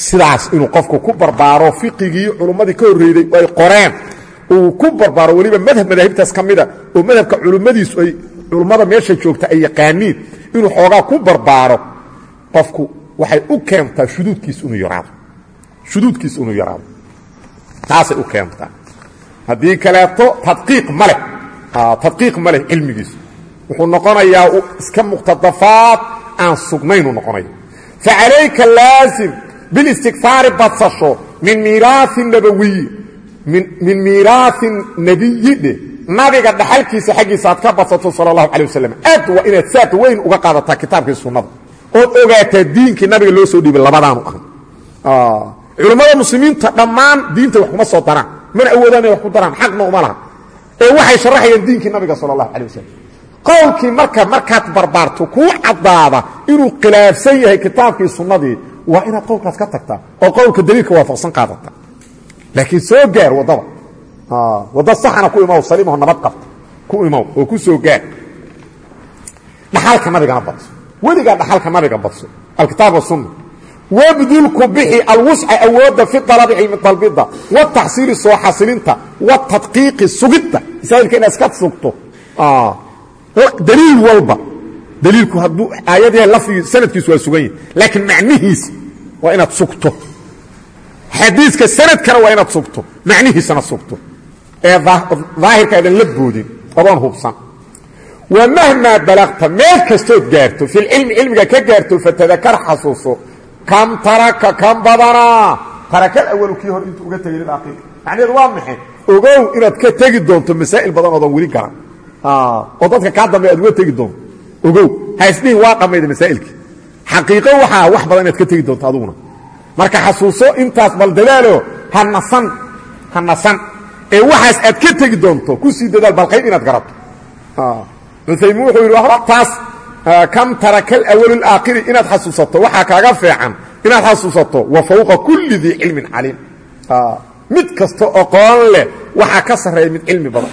sidaas inuu qofku ku barbaaro fiqigii culummadii ka horreeyey ay qoreen uu ku barbaaro weliba madhab madaahibtaas ka mida oo madhabka culummadiisu ay culummada meesha joogta ay yaqaaniin inuu xoogaa ku barbaaro qofku waxay u keentaa shuduudkiis inuu yaraado. Shuduudkiis inuu yaraado. Taasay u keentaa. Haddii kaleeto tadqiiq ma leh. Tadqiiq ma leh cilmigiisu wuxuu noqonayaa iska muqtadafaad aan sugnaynuu noqonaya facalayka laasim bilistigfaari badsasho min miiraai nabawiyi min miiraai nebiyi dhe. Nabiga dhaxalkiisa xaggiisa aad ka badsato sal allahu calay wasalam aad waa inaad saad weyn uga qaadataa kitaabkii sunnada. Ood ogaataa diinkii nabiga loo soo dhiibay labadaanu ah culummada muslimiinta dhammaan diinta wax kuma soo daraan. Mana awoodaan inay wax ku daraan. Xaqna uma laha. Ee waxay sharaxayaan diinkii nabiga sal allahu calay wasalam qowlkii marka markaad barbaarto kuu caddaada inuu waa inaad qowlkaas ka tagtaa oo qowlka daliilka waafaqsan qaadata. Laakiin soo gaar waddada. Wadda saxana ku imaw saliimaho nabad qabta. Ku imaw oo ku soo gaar. Dhaxalka nabigana badso. Weligaa dhaxalka nabiga badso. Alkitaab wasunna wabdulku bixi alwusca awoodda fi dalabi cilmi dalbidda wataxsiili soo xasilinta watadqiiqi sugidda. Masaa'ilka inaad iska sugto. Daliil walba daliilku hadduu aayadee lafdigi sanadkiisu waa sugan yahi laakiin macnihiisa waa inaad sugto. Xadiiska sanadkana waa inaad sugto macnihiisana sugto. Ee daahirka aadan la boodin odoon hubsan. Wa mahmaa balaqta meel kastood gaarto filcilmi cilmiga ka gaarto fatadakar xasuuso kam taraka kan badanaa tarakal awalu kii hor intuu uga tegay lilaakhiir macnaheedu waa maxay? Ogow inaad ka tegi doonto masaa'il badan oodan weli garan. Oo dadka kaa dambe aad uga tegi doonto ogow haisdhihin waa dhammayda masaa'ilkii xaqiiqo waxaa wax badan inaad ka tegi doonto aduguna marka xasuuso intaas bal dadaalo ha nasan ee waxaas aad ka tegi doonto ku sii dadaal bal qayb inaad garato cuthaymin wuxuu yidhi taas kam taraka alawalu alaakhiri inaad xasuusato? Waxaa kaaga feecan inaad xasuusato? Wa fawqa kulli dii cilmin caliim. Mid kasta oqoon leh waxaa ka sarreeya mid cilmi badan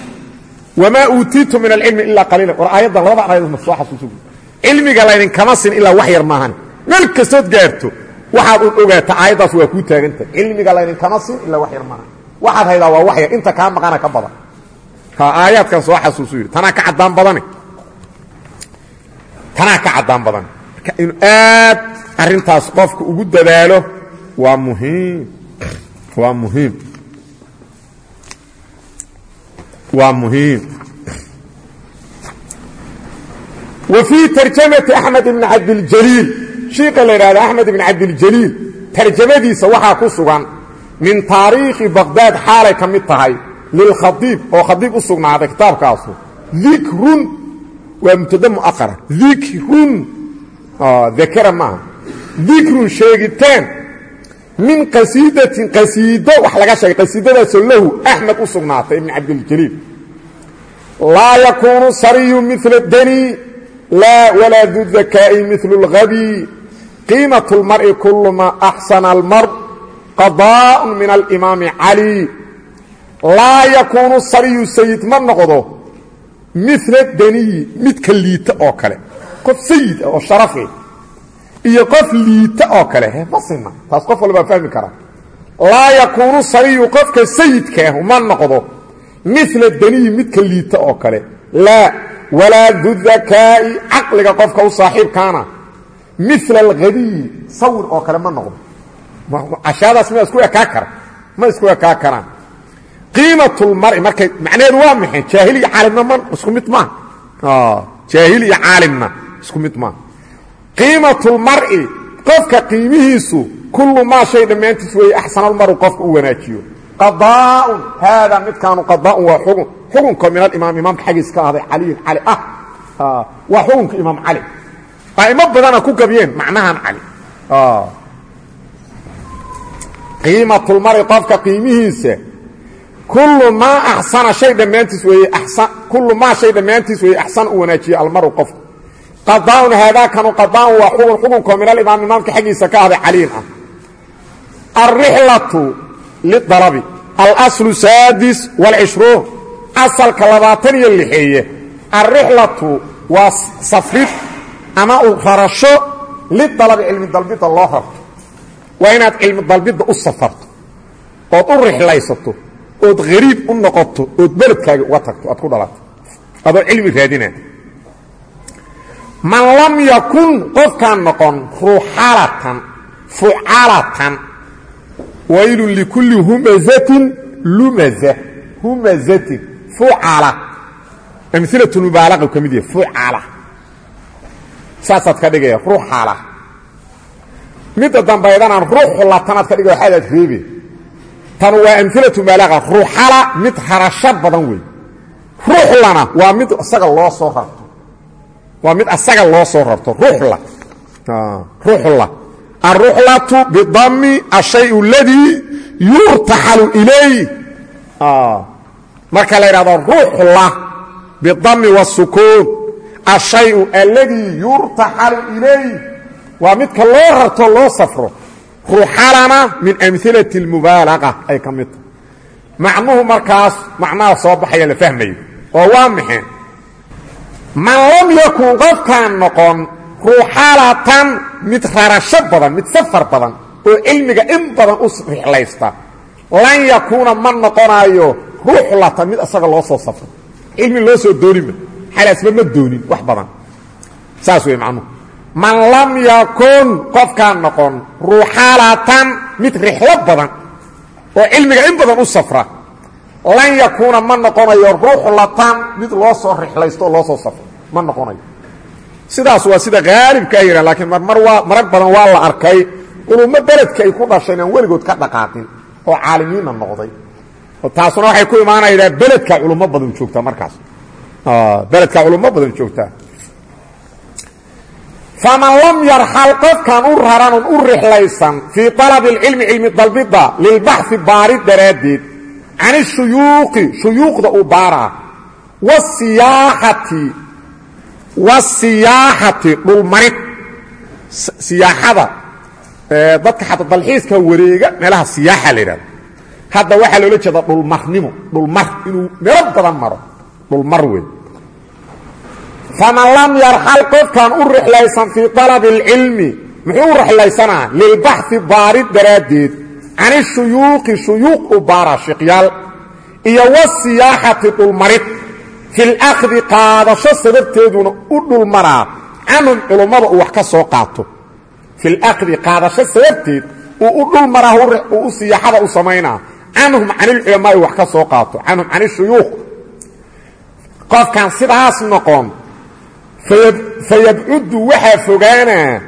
wamaa uutiitu min alcilmi ilaa qaliila war aayaddan labada aayadood ma soo xasuuso cilmiga laydinkama sin ilaa wax yar maahan. Meel kastood gaarto waxaad un ogaataa aayaddaas waa kuu taagantah cilmiga laydinkama sin ilaa wax yar maahan. Waxaad haydaa waa wax yar. Inta kaa maqana ka badan. Aayaadkan soo xasuusu yidhi tanaa ka caddaan badane tanaa ka caddaan badan marka inuu aad arrintaas qofka ugu dadaalo waa waa muhiim waa muhiim. Wa fii tarjamati axmed ibni cabdiljaliil shiika la yidhahda axmed ibn cabdiljaliil tarjamadiisa waxaa ku sugan min taariikhi baqdaad xaalay ka mid tahay lilkhadiib oo khadiib u sugnaaday kitaabkaasu. Dikrun waa mubtada muaqara dikrun dakara maaha. Dikrun sheegitaan min qasiidatin qasiido wax laga sheegay qasiidadaasoo lahu axmed u sugnaatay ibn cabdiljaliil laa yakuunu sariyu mila dani laa walaa du dakaa'i milu اlhabi qiimaة اlmar'i kul ma axsana almar qadaaء min alimaami cali laa yakuunu sariyu sayid ma noqdo mila daniyi midka liita oo kale qof sayid ah oo sharaf leh iyo qof liita oo kale. Ma sina. Taas qof walbaa fahmi karaa laa yakuunu sariyu qofka sayidkaahu ma noqdo. Mila daniyi midka liita oo kale. Laa walaa dudakaa'i caqliga qofka u saaxiibkaana. Mila alhadiyi sawir oo kale ma noqdo. Cashaadaas ma isku ekaa kara. Ma isku ekaa karaan. Qiimatulmari markay macnaheedu waa maxay? Jaahil iyo caalimna ma isku mid maaha jaahil iyo caalimna isku mid maaha qiimatulmar'i qofka qiimihiisu kullu maa shay dhammaantiis weeye axsanalmaru qofka u wanaajiyo. Qadaaun haadaa midkaanu qadaaun waa xugun. Xukunka min alimaam imaamka xaggiis ka ahday caliyin cali ah. Waa xukunka imaam cali. A'imo badana ku gabiyeen macnahan cali. Qiimatulmari qofka qiimihiisa kullu maa axsana shay dhammaantiis weeye kullu maa shay dhammaantiis weeye axsan u wanaajiye almaru qofka qadaaun haadaakanu qadaaun waa xugun xukunko min alimaam imaamka xaggiisa ka ahday caliyin ah. Alrixlatu lidalabi alaslu saadis wاlcishruun asalka labaatan iyo lixeeye. Alrixlatu waa safrid ama rarasho lidalabi cilmi dalbidda loo rarto waa inaad cilmi dalbidda u safarto ood u rixlaysato ood hariib u noqoto ood beledkaaga uga tagto aad ku dhalato. Adoo cilmi raadina man lam yakun qofkaan noqon ruxalatan fucalatan waylun likulli humazatin lumaza humazatin fucala amilatu mubaalaqa ka mid yahay fucala saasaad ka dhigaya ruxala midda dambaydanaan ruxlatanaad ka dhigaya waxaadaad reebe tan waa amilatu mubaalaqa ruxala mid harasho badan wey ruxlana waa mid isaga loo soo rarto waa mid asaga loo soo rarto ruxla ah. aruxlatu bidami ashay ladii yurtaxalu ilay ah. marka la ydhahdo ruxla bidami wasukuun ashayu alladii yurtaxalu ilay waa midka loo rarto loo safro. Ruxalana min amilati اmubaalaqa ay ka mid tahay. Macnuhu markaas macnaha soo baxaya la fahmayo. Oo waa maxee man lam yakun qofkaan noqon ruuxalatan mid rarasho badan mid safar badan oo cilmiga in badan u rixlaysta lan yakuuna ma noqonaayo ruuxlatan mid isaga loo soo safro. Cilmi loo soo doonima xalaasba ma doonin wax badan. Saas wey macnuhu. Man lam yakun qofkaan noqon ruuxalatan mid rixlo badan oo cilmiga in badan u safra lan yakuuna ma noqonayo ruuxlatan mid loo soo rixlaysto oo loo soo safro. Ma noqonayo. Sidaas waa sida haalibkaa yidhah laakiin marmar waa marag badan waa la arkay. Culummo beledka ay ku dhasheen aan weligood ka dhaqaaqin oo caalimiinna noqday. Taasuna waxay ku imaanaydaa beledka culummo badan joogtaa markaas. Beledka culummo badan joogtaa faman lam yarxal qofkan u raranun u rixlaysan fii alabi اlcilmi cilmi dalbidda lilbaxi baari daraaddeed can ishuyuuqi shuyuuqda uu baaraa wasiyaaxati wasiyaaxati dhulmarid. Siyaaxada dadka xata dalxiiska wareega meelaha siyaaxa la yidhahdo. Hadda waxaa loola jeeda dhulmarnimo dhulmar. Inuu meelo badan maro dhulmar wey faman lam yarxal qofkan u rixlaysan fii alabi اlcilmi muxuu u rixlaysanaa lilbaxi baarid daraaddeed can shuyuuqi shuyuuq u baara shiqyaal iyo wasiyaaxati dhulmarid. Fil akhdi qaadasho sababteeduna u dhulmaraa canhum culummada uu wax ka soo qaato. Fil akhdi qaadasho sababteed uu u dhulmaraa uu siyaaxada u samaynaa canhum canilculamaai wax ka soo qaato. Canhum can ishuyuuq qofkan sidaas noqon fayabcudu waxaa fogaanaa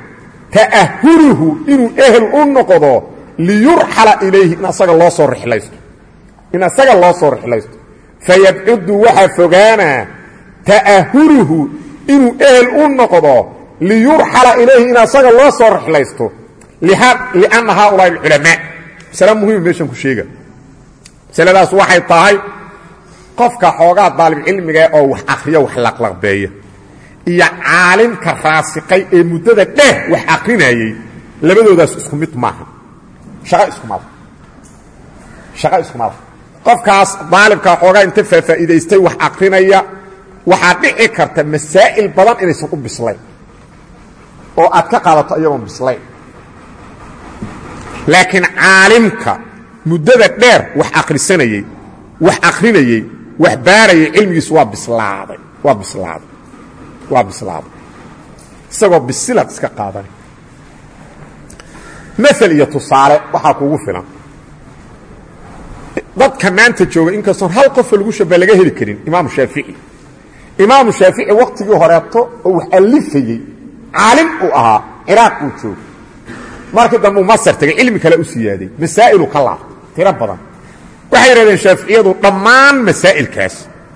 ta'ahuruhu inuu ehel u noqdo liyurxala ilayhi in asaga loo soo rixlaysto in asaga loo soo rixlaysto fayabcudu waxaa fogaanaa ta'ahuruhu inuu ehel u noqdo liyurxala ilayhi in asaga loo soo rixlaysto lianna haaulaai alculamaa masale muhima meeshan ku sheega. Masaladaas waxay tahay qofka xoogaa daalibcilmiga oo wax akhriya wax laqlaqbeeya. Iyo caalimka raasiqay ee muddada dheh wax akrinayey labadoodaas isku mid maaha shaqo isku mada shaqo isku mada qofkaas daalibkaa xoogaa inta faafaa'iidaystay wax akrinaya waxaa dhici karta masaa'il badan inaysan u bislayn. Oo aad ka qaadato iyagoon bislayn. Laakiin caalimka muddada dheer wax akhrisanayey wax akrinayey wax baarayay cilmigiisu waa bislaaday waa bislaaday waa bislaaday. Isagoo bisilaad iska qaadanay mael iyo tusaale waxaa kuugu filan. Dadka maanta jooga inkastoon hal qofoo lagu shaba laga heli karin imaamu shaafici imaamu shaafici waktigii horeeto oo wax allifayey caalim uu ahaa ciraaq uu joogo markii dambe uu masar tegay cilmi kale u siyaaday masaa'ilu ka laabtay tiro badan. Waxay yidhahdeen shaaficiyadu dhammaan masaa'ilkaas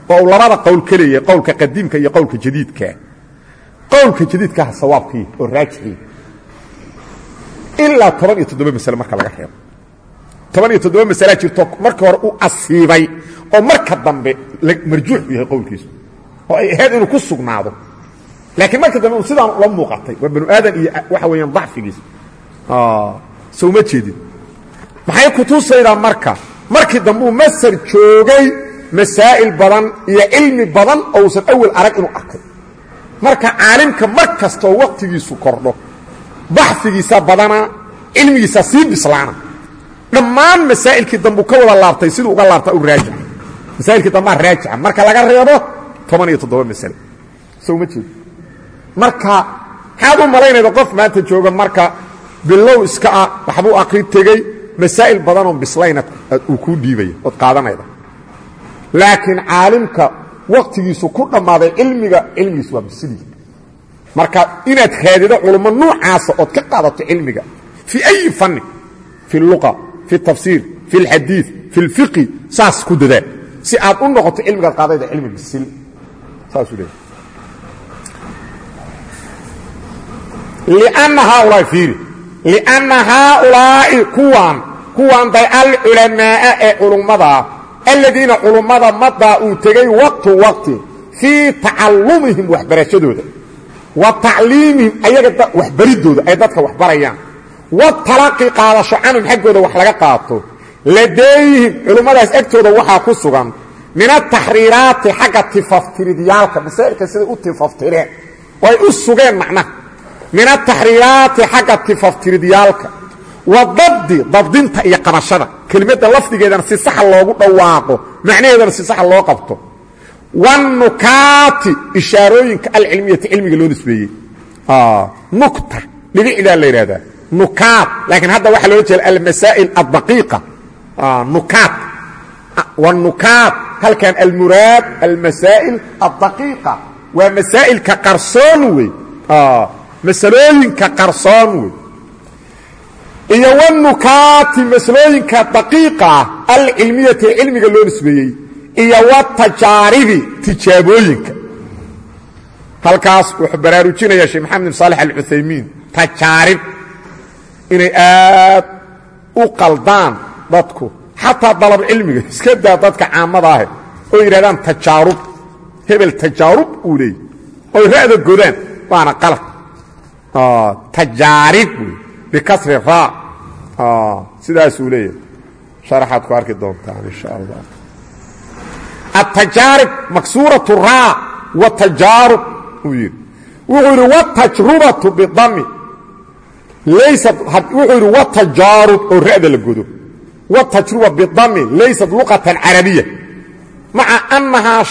oo uu labada qowl ka leeyahay qowlka qadiimka iyo qowlka jadiidkaa qowlka jadiidkaha sawaabkii oo raajixii ilaa toban iyo toddoba masale marka laga reebo. Toban iyo toddoba masalaa jirto marka hore u asiibay oo marka dambe marjuux u yahay qowlkiisu. Oo ay ahayd inuu ku sugnaado. Laakiin marka dambe sidaan ula muuqatay. Waa banu aadan iyo waxa weeyaan dacfigiisa. Soo ma jeedin. Maxay kutusaydaa marka? Markii dambe uu masar joogay masaa'il badan iyo cilmi badan oo uusan awel arag inuu arkay. Marka caalimka mar kastoo waktigiisu kordho baxfigiisa badana cilmigiisa sii bislaana. Dhammaan masaa'ilkii dambuu ka wada laabtay siduu uga laabta u raajica masaailkii dambaa raajica. Marka laga reebo toban iyo toddoba masale. Soo ma jeedo marka maxaad u malaynayda qof maanta jooga marka bilow iska ah waxbuu akri tegey masaa'il badanoon bislayna uu kuu dhiibaya ood qaadanayda. Laakiin caalimka waktigiisu ku dhammaaday cilmiga cilmigiisu waa bisidii marka inaad raadido culummo nuucaasa ah ood ka qaadato cilmiga fii ayi fanni fi lua fi tafsiir fi اlxadii fi اlfiqi saas ku dadaa si aad u noqoto cilmigaad qaadayda cilmi bisil saasuu lana haaulaa'i fiiri lianna haaulaa'i kuwaan kuwaan al ulamaa ee culummadaa aladiina culummada madaa uu tegay waqtu waqti fii tacallumihim waxbarashadooda wa tacliimihim ayaga waxbaridooda ay dadka wax barayaan. Watalaqi qaadasho canhum xaggooda wax laga qaato. Ladeeyihim culummadaas agtooda waxaa ku sugan. Min ataxriiraati xagga tifaftiridyaalka masaa'ilka siday u tifaftireen oo ay u sugeen macnaha min ataxriiraati xagga tifaftiridyaalka. Wa dabdi dabdinta iyo qabashada. Kelimadda lafdigeedana si saxa loogu dhawaaqo macnaheedana si saxa loo qabto wanukaati ishaarooyinka alcilmiyati cilmiga loo nisbeeyey nukta dhibicdaa la yidhahdaa nukaat laakiin hadda waxaa loola jeeda almasaa'il addaqiiqa nukaat wanukaat halkan almuraad almasaa'il addaqiiqa waa masaa'ilka qarsoon wey masalooyinka qarsoon wey iyo wanukaati masalooyinka daqiiqa ah alcilmiyati cilmiga loo nisbeeyey iyo watajaaribi tijaabooyinka. Halkaas wuxuu baraarujinaya sheekh maxamed bin saalex alcuthaymiin tajaarib. Inay aad u qaldaan dadku. Xataa dalab cilmiga iska daa dadka caamada ah oo yidhahdaan tajaarub. Hebel tajaarub uu leeyay. Oy ra'da godaan waana qalad. Tajaarib wey bikasri raa sidaasuu leeyahay sharaxaad ku arki doontaan insha allah atajaarib maksuurat raa watajaarub uu yidhi wuxuu yidhi watajrubatu bidami laysad wuxuu yidhi watajaarub oo ra'da la godo watajruba bidami laysad luqatan carabiya maca annahaa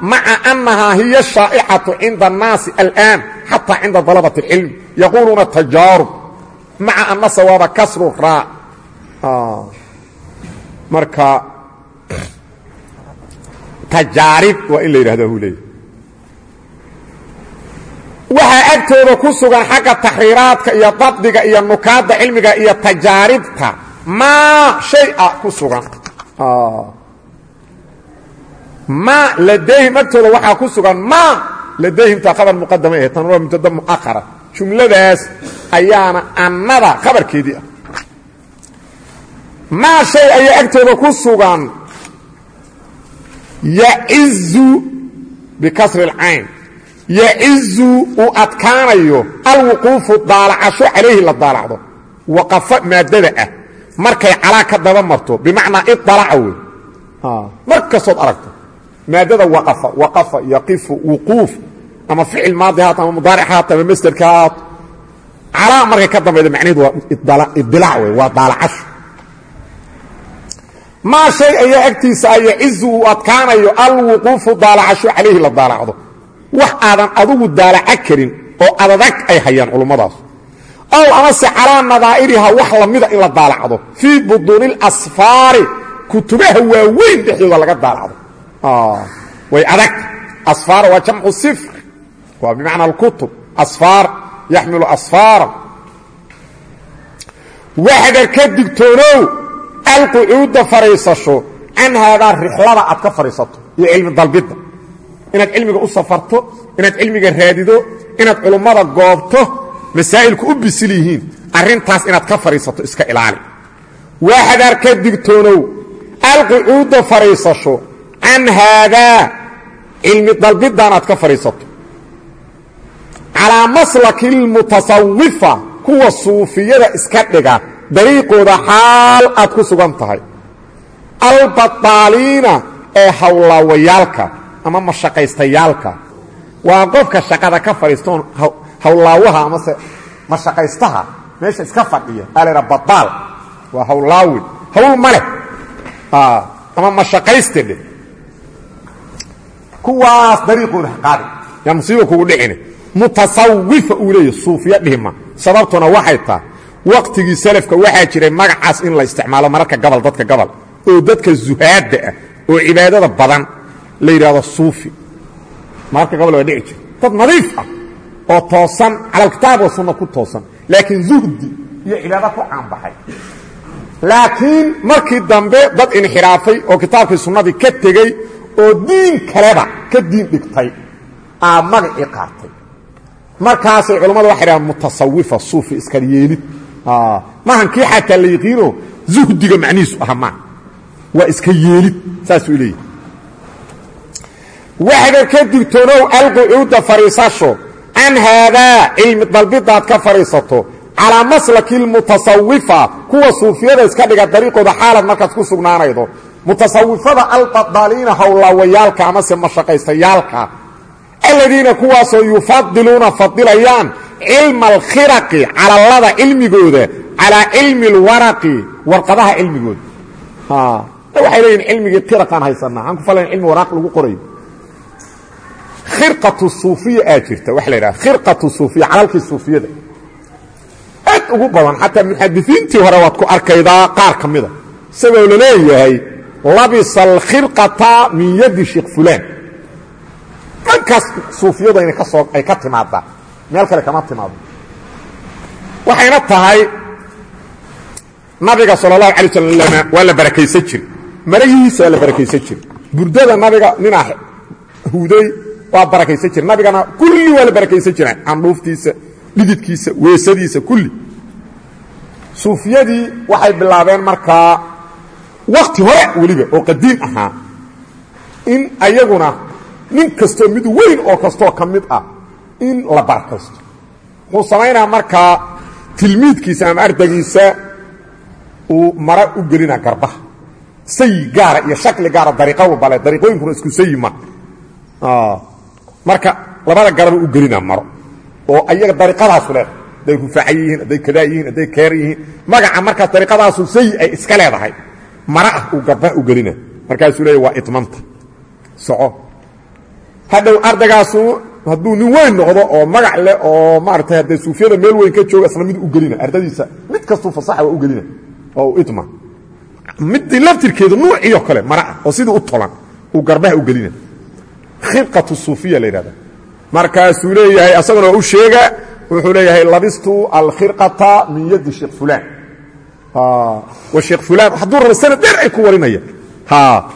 maca annahaa hiya shaa'icatu cinda annaasi alaan xataa cinda dalabati اlcilm yaquuluuna tajaarub maca anna sawaaba kasru raa marka tajaarib waa in la yidhahda hu leeyahy waxaa agtooda ku sugan xagga taxriiraadka iyo dabdiga iyo nukaadda cilmiga iyo tajaaribta maa shay ku sugan. Ma ladayhim agtooda waxaa ku sugan ma ladayhimta khabar muqadama ahe tan waa mubtada mu'ahara jumladaas ayaana annada khabarkeedii ah. Maa shay ayaa agtooda ku sugan yacizu bikasri اlcayn yacizu uu adkaanayo alwuquufu daalacasho calayhi la daalacdo waqafo maadada ah markay calaa ka daba marto bimacnaa idalaca wey mar kastood aragto maadada waqafa waqafa yaqifu wuquuf ama ficil maadi haat ama mudaaric haat ama masderka haat calaa markay ka dambayda macnaheedu waa idilaac wey waa daalacasho maa shay ayaa agtiisa a yacizu uu adkaanayo alwuquufu daalacasho calayhi la daalacdo. Wax aadan adugu daalaca karin oo adadag ay hayaan culummadaas ow amase calaa nadaa'iriha wax lamida in la daalacdo. Fii buduuni اlasfaari kutubaha waaweyn dhexdooda laga daalacdo. Way adag. Asfaar waa jamcu sifr. Waa bimacna alkutub. Asfaar yaxmilu asfaara. Waxdar ka digtoonow alqucuuda fadhiisasho can haadaa rixlada aad ka fadhiisato iyo cilmi dalbidda. Inaad cilmiga u safarto inaad cilmiga raadido inaad culummada goobto masaa'ilku u bisil yihiin arrintaas inaad ka fadhiisato iska ilaali. Waxdar ka digtoonow alqucuuda fadhiisasho can haadaa cilmi dalbiddan aad ka fadhiisato calaa maslaki lmutasawifa kuwa suufiyada iska dhiga dariiqooda xaal aad ku sugan tahay. Albadaaliina ee hawlaawayaalka ama mashaqaystayaalka. Waa qofka shaqada ka fadhiistoon hawlaawaha amase mashaqaystaha meesha iska fadhiya aa laydha badaal waa hawlaawi hawl ma leh ama mashaqayste dheh kuwaas dariiqooda qaadi yaa musiiba kugu dhicine mutasawifa uu leeyahy suufiya dhihima sababtuna waxay tahay waqtigii salafka waxaa jiray magacaas in la isticmaalo mararka gabal dadka gabal oo dadka zuhaadda ah oo cibaadada badan la yidhaahdo suufi. Mararka gabal waa dhici jira dad nadiif ah oo toosan cala alkitaab wa sunna ku toosan laakiin zuhdi iyo cibaado ku caanbaxay. Laakiin markii dambe dad inxiraafay oo kitaabkii sunnadii ka tegey oo diin kaleba ka diin dhigtay aa magacii qaatay. Markaasay culammadu waxay dhahaan mutasawifa suufi iska yeelid maahan kii xataa la yiqiino zuhdiga macnihiisu aha maa waa iska yeelid saasuu leeyahy waxdar ka digtoonow alqucuuda fadhiisasho can haadaa cilmi dalbidaad ka fadhiisato calaa maslaki lmutasawifa kuwa suufiyada iska dhiga dariiqooda xaalad markaad ku sugnaanaydo. Mutasawifada albadaaliina howlaawayaalka amase mashaqaystayaalka aladiina kuwaasoo yufadiluuna fadilayaan cilma alkhiraqi calallada cilmigooda calaa cilmi اlwaraqi warqadaha cilmigooda waxay leeyihiin cilmigii khiraqaan haysanaa aan ku falan cilmi waraaq lagu qorayo khirqatu suufiya aa jirta waxa la yidhaha khirqatu suufiya calalkii suufiyada. Aad ugu badan xataa muxadisiintii hore waad ku arkaydaa qaar ka mida. Isagoo la leeyahay labisa alkhirqata min yadi sheekh fulaan. Dhankaas suufiyadu ina ka soo ay ka timaadaa meel kale kama timaado. Waxayna tahay nabiga sal اlahu alay slam waa la barakaysan waa la barakaysan jire burdada nabiga ninaa huday waa barakaysan jire nabigana kulli waa la barakaysan jira candhuuftiisa dhididkiisa weesadiisa kulli. Suufiyadii waxay bilaabeen markaa wakti hore weliba oo qadiim ahaa in ayaguna nin kastoo mid weyn oo kastoo ka mid ah in la barakaysto wuxuu samaynaa markaa tilmiidkiisa ama ardaygiisa uu mara u gelina garbaha sayi gaara iyo shakli gaara dariiqa walbale dariiqooyinkuna isku sayi ma. Marka labada garaba u gelina maro. Oo ayaga dariiqadaasu leedahay hadday rufaaca yihiin hadday kadaa yihiin hadday keer yihiin magaca markaas dariiqadaasu sayi ay iska leedahay mara ah uu garbaha u gelina. Markaasuu leeya waa idmanta soco. Hadhow ardagaasu hadduu nin weyn noqdo oo magac leh oo maarata hadee suufiyada meel weyn ka jooga isla u gelina ardadiisa mid kastuu fasaxa u gelina oo idma midii laftirkeedu nuuciyo kale mara ah oo sidii u tolan uu garbaha u gelina. Khirqatu suufiya la yidhahda. Markaasuu leeyahay asaguna u sheega wuxuu leeyahay labistu alkhirqata min yadi sheekh fulaan. Wa sheekh fulaan hadduu sanad dheer ay ku warinaya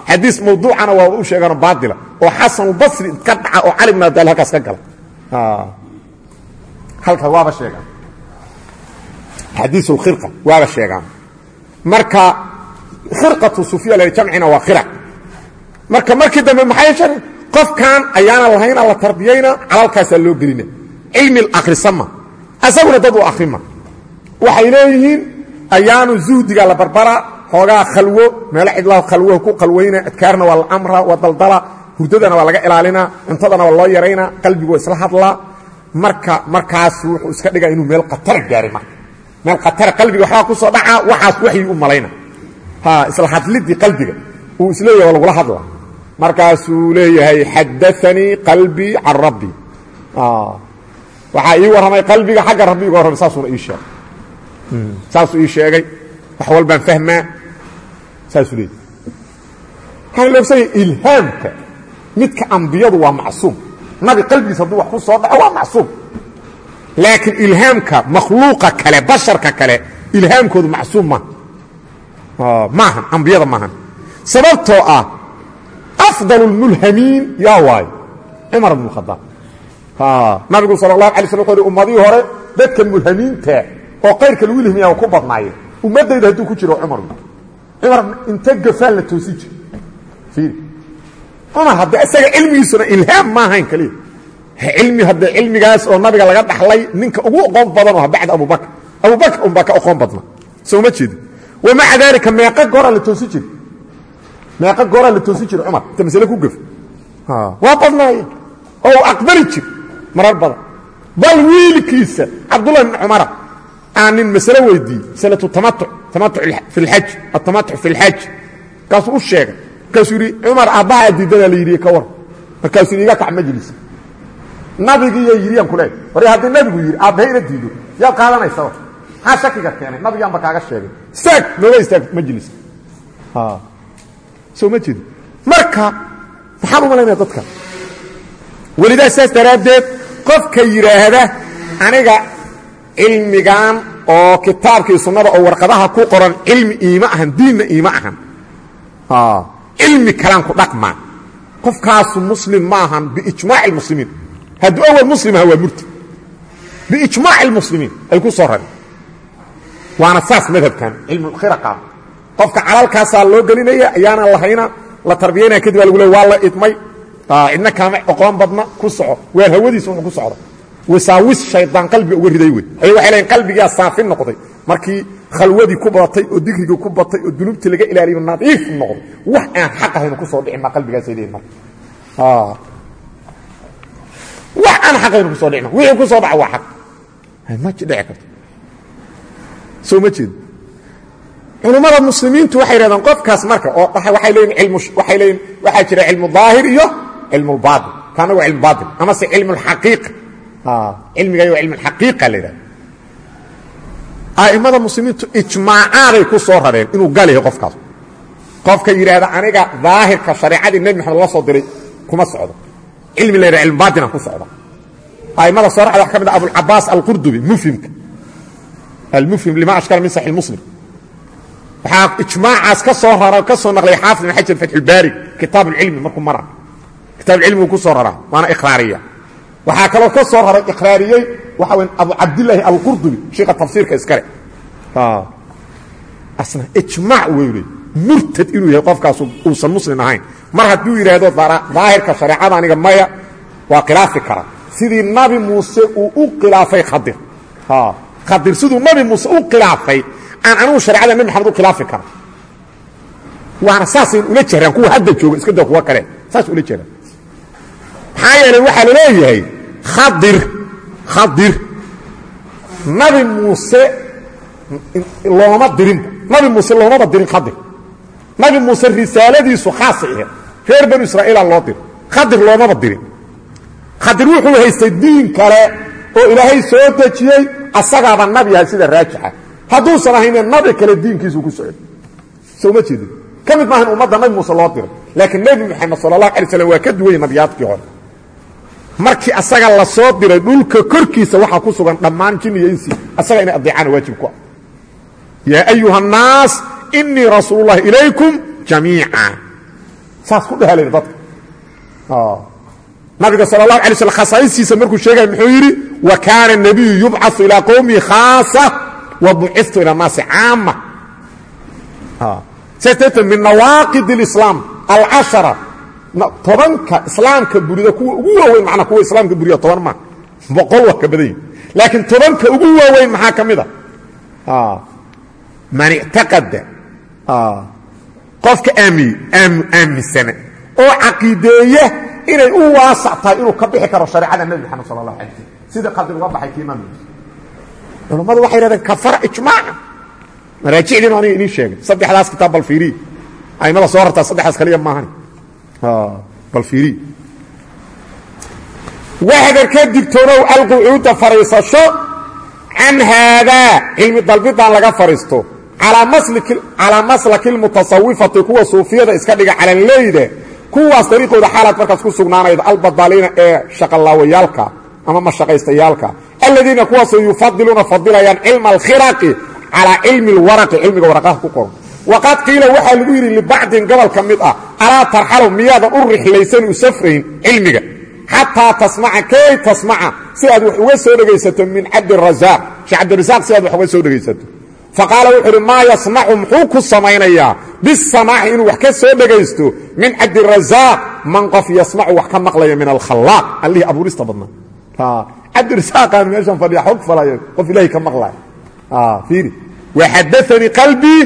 xadiis mawduucana waa u sheegaano baatila oo xasanulbasri ka dhaca oo cali bn abdal halkaas ka gala. Halkaas waaba sheegaan. Xadiis اlkhirqa waaba sheegaan. Marka khirqatu sufiya la jamcina waa khiraq marka markii dambe maxay shari qofkan ayaana lahayna la tarbiyayna calalkaasaa loo gelina. Cilmi akhrisama asaguna dad u akhrima waxay leeyihiin ayaanu zuhdiga la barbara xoogaa khalwo meelo cidlaa khalwoha ku qalwayna adkaarna waa la amra waa daldala hurdadana waa laga ilaalinaa cuntadana waa loo yaraynaa qalbigu waa isla hadlaa. Marka markaas wuxuu iska dhigaa inuu meel khatara gaaray marka. Meel khatara qalbiga waxbaa ku soo dhacaa waxaas waxyi u malayna. Ha isla hadlidii qalbiga uu is leeyahay waa lagula hadla markaasuu leeyahay xadaanii qalbii can rabbi waxaa ii warramay qalbiga xagga rabbi iga warramay saasuuna ii sheegay. Saasuu ii sheegay. Wax walbaan fahmaa saasuu leeyahy waxaan loobsanya ilhaamka midka ambiyadu waa macsuum. Nabi qalbigiisa hadduu wax ku soo dhaco waa macsuum. Laakiin ilhaamka makhluuqa kale basharka kale ilhaamkoodu macsuum maaha maahan ambiyada maahan. Sababtoo ah afdal اlmulhamiin yaa waayo cumar bn khadaab. Nabigu sal اlahu alay wuxuu hi ummadihii hore dadka mulhamiinta oo kayrka lagu ilhimiya ku badnaayeen ummaddayda hadduu ku jiro cumar cumar inta gafaan la toosi iiri cumar hadde isaga cilmigiisuna ilhaam ma ahayn kaliya cilmi hadde cilmigaas oo nabiga laga dhaxlay ninka ugu oqoon badanoo bacda abubakr abubakr unbaa ka oqoon badna. Soo ma jeedi wamaca daalika meeqa goora la toosi jiri meeqa gooraa la toosi jira cumar. Inta masle ku gaf. Waa badnaaye oo u aqbali jir. Marar badan. Bal wiilkiisa cabdullah bn cumara aan nin masle weydiiyey maslatu tamatuc tamatuc fi lxaj atamatuc fi lxaj markaasuu u sheegay. Markaasuu yidhi cumar aabbaha diidadaa la yidhi ka war. Markaasuu yidhi iga kac majlis nabigiiya yidhiyaan kuleey war haddii nabigu yidhi aabbahay ina diido. Yaad qaadanaysaba maxaa shakiga keenay? Nabigaanba kaaga sheegay. Istaag nooga istaag majlis soo ma jeedi marka maxaan u malaynaya dadka. Welidaa saas daraaddeed qofka yidhaahda aniga cilmigan oo kitaabkii sunnada oo warqadaha ku qoran cilmi iima ahan diinna iima ahan. Cilmi kalaan ku dhaqmaa qofkaasu muslim ma ahan biijmaaci اlmuslimiin hadduu awal muslim waa murtad biijmaaci اlmuslimiin ay ku soo rareen waana saas madhabkan cilmukhiraqa qofka calalkaasaa loo gelinaya ayaanaan lahayna la tarbiyaynaya kadib aa lagu le waa la idmay. Cidna kaama oqoon badna ku soco. Waan hawadiisa wuxuu ku socda wasaawis shaydaan qalbiga uga riday wey ay waxay leeyiin qalbigaa saafin noqday. Markii khalwadii ku batay oo digrigii ku batay oo dunuubtii laga ilaaliyo nadiif noqday. Wax aan xaq ahaynu ku soo dhicin baa qalbigaasay leeyiin marka. Wax aan xaq ahaynu ku soo dhicin. Wixii ku soo dhaca waa xaq. Ma dhici karto. Soo ma jeedo culummada muslimiintu waxay yidhahdeen qofkaas marka oo waxay leeyiin ilmu waxay leeyiin waxaa jira cilmu daahir iyo cilmu lbaatin kaana waa cilmu baatin amase cilmu lxaqiiqa cilmigayo cilmu lxaqiiqa la yidhahda a'immada muslimiintu ijmaacaaday ku soo rareen inuu gal yahay qofkaas qofka yidhaahda aniga daahirka shareecadii nebi maxamed la soo diray kuma socdo cilmi la yidhahda cilmu baatinaan ku socda a'immada soo racda waxa ka mid ah abulcabaas alqurdubi mufhimka almufhim lima ashkala min saxi muslim waxaa ijmaacaas ka soo rara ka soo naqlay xaafid ibn xajar fatxulbaari kitaab اlcilmi markuu mara kitaab cilmi uu ku soo raraa waana iqraariya waxaa kaloo ka soo raray iqraariyey waxa weyn abu cabdillaahi alqurdubi sheika tafsiirka iskale asna ijmaac wey le murtad inuu yahay qofkaas uusan muslim ahayn. Mar hadduu yidhaahdo daahirka shareecada aniga maya waa khilaafi kara. Sidii nabi muuse uu u khilaafay khadir. Khadir siduu nabi muuse u khilaafay aan anugu shareecada nebi maxamed u khilaafi kara waana saasay ula jeeraan kuwa hadda jooga iska da kuwa kale. Saas ula jeeraan maxaa yeelay waxaa la leeyahay khadir nabi muuse looma dirinba nabi muuse loomaba dirin khadir. Nabi muuse risaaladiisu khaasay ahayd. Reer banu israa'iila loo diro. Khadir loomaba dirin. Khadir wuxuu haystay diin kale oo ilaahay soo dejiyey asagaaba nabi yahay sida raajixa. Hadduusan ahayne nabi kale diinkiisu ku socday soo ma jeedin. Ka mid maahan ummadda nabi muuse loo diray laakiin nebi moxamed sala allahu alay slam waa ka duwanya nabiyaadkii hore markii asaga la soo diray dhulka korkiisa waxaa ku sugan dhammaan jin iyo insi. Asaga inay adeecaana waajib ku ah. Ayuha annaas inii rasuulullahi ilaykum jamiica saas ku dhehalayn dadka. Nabiga sala allahu alay khasaa'istiisa markuu sheegaya muxuu yidhi wa kaana nabiyu yubcaثu ilaa qowmihi khaasa wa bucitu ila naasi caama saas darteed min nawaaqid اlislaam alcashara tobanka islaamka burida kuwa ugu waaweyn macnaa kuwa islaamka buriya toban maa boqol waa ka badan yihiin laakiin tobanka ugu waaweyn maxaa ka mid a? Man ictaqada qofka aamiye aaminsana oo caqiideeya inay u waasac tahay inuu ka bixi karo shareecada nebi maxamed sala allahu alay slm sidii qalbi uga baxay kii imaam culammadu waxay yidhahdeen kafara ijmaaca maraajicdiinu aniga idiin sheegay. Saddexdaas kitaab bal fiiriy aimada soo rartaa saddexdaas kaliya maahani bal fiiriy waxdar ka digtoonow alqucuuda fariisasho can haadaa cilmi dalbidan laga fariisto. Calaa maslaki lmutasawifati kuwa suufiyada iska dhiga calanleyda kuwaas dariiqooda xaalaad markaas ku sugnaanayda albadaliina ee shaqalaawayaalka ama mashaqaystayaalka. Aladiina kuwaasoo yufadiluuna fadilayaan cilma alkhiraqi calaa cilmi lwaraqi cilmiga waraqaha ku qoran waqad qiila waxaa lagu yidhi libacdin gobol ka mid ah alaa tarxalow miyaadan u rixlaysan u safrayn cilmiga. Xataa tasmaca kay tasmaca si aad wax uga soo dhegaysato min cabdirasaaq sheekh cabdirasaaq si aad wax uga soo dhegaysato. Faqaala wuxuu uhi maa yasmacu muxuu ku samaynayaa? Bisamaaci inuu wax ka soo dhegaysto min cabdirasaaq man qof yasmacu wax ka maqlaya min alkhalaaq allihii abuurista badnaa. Cabdirasaaqaan meeshan fadhiya xog falaya qof ilaahay ka maqlaya fiiri. Waxadaanii qalbii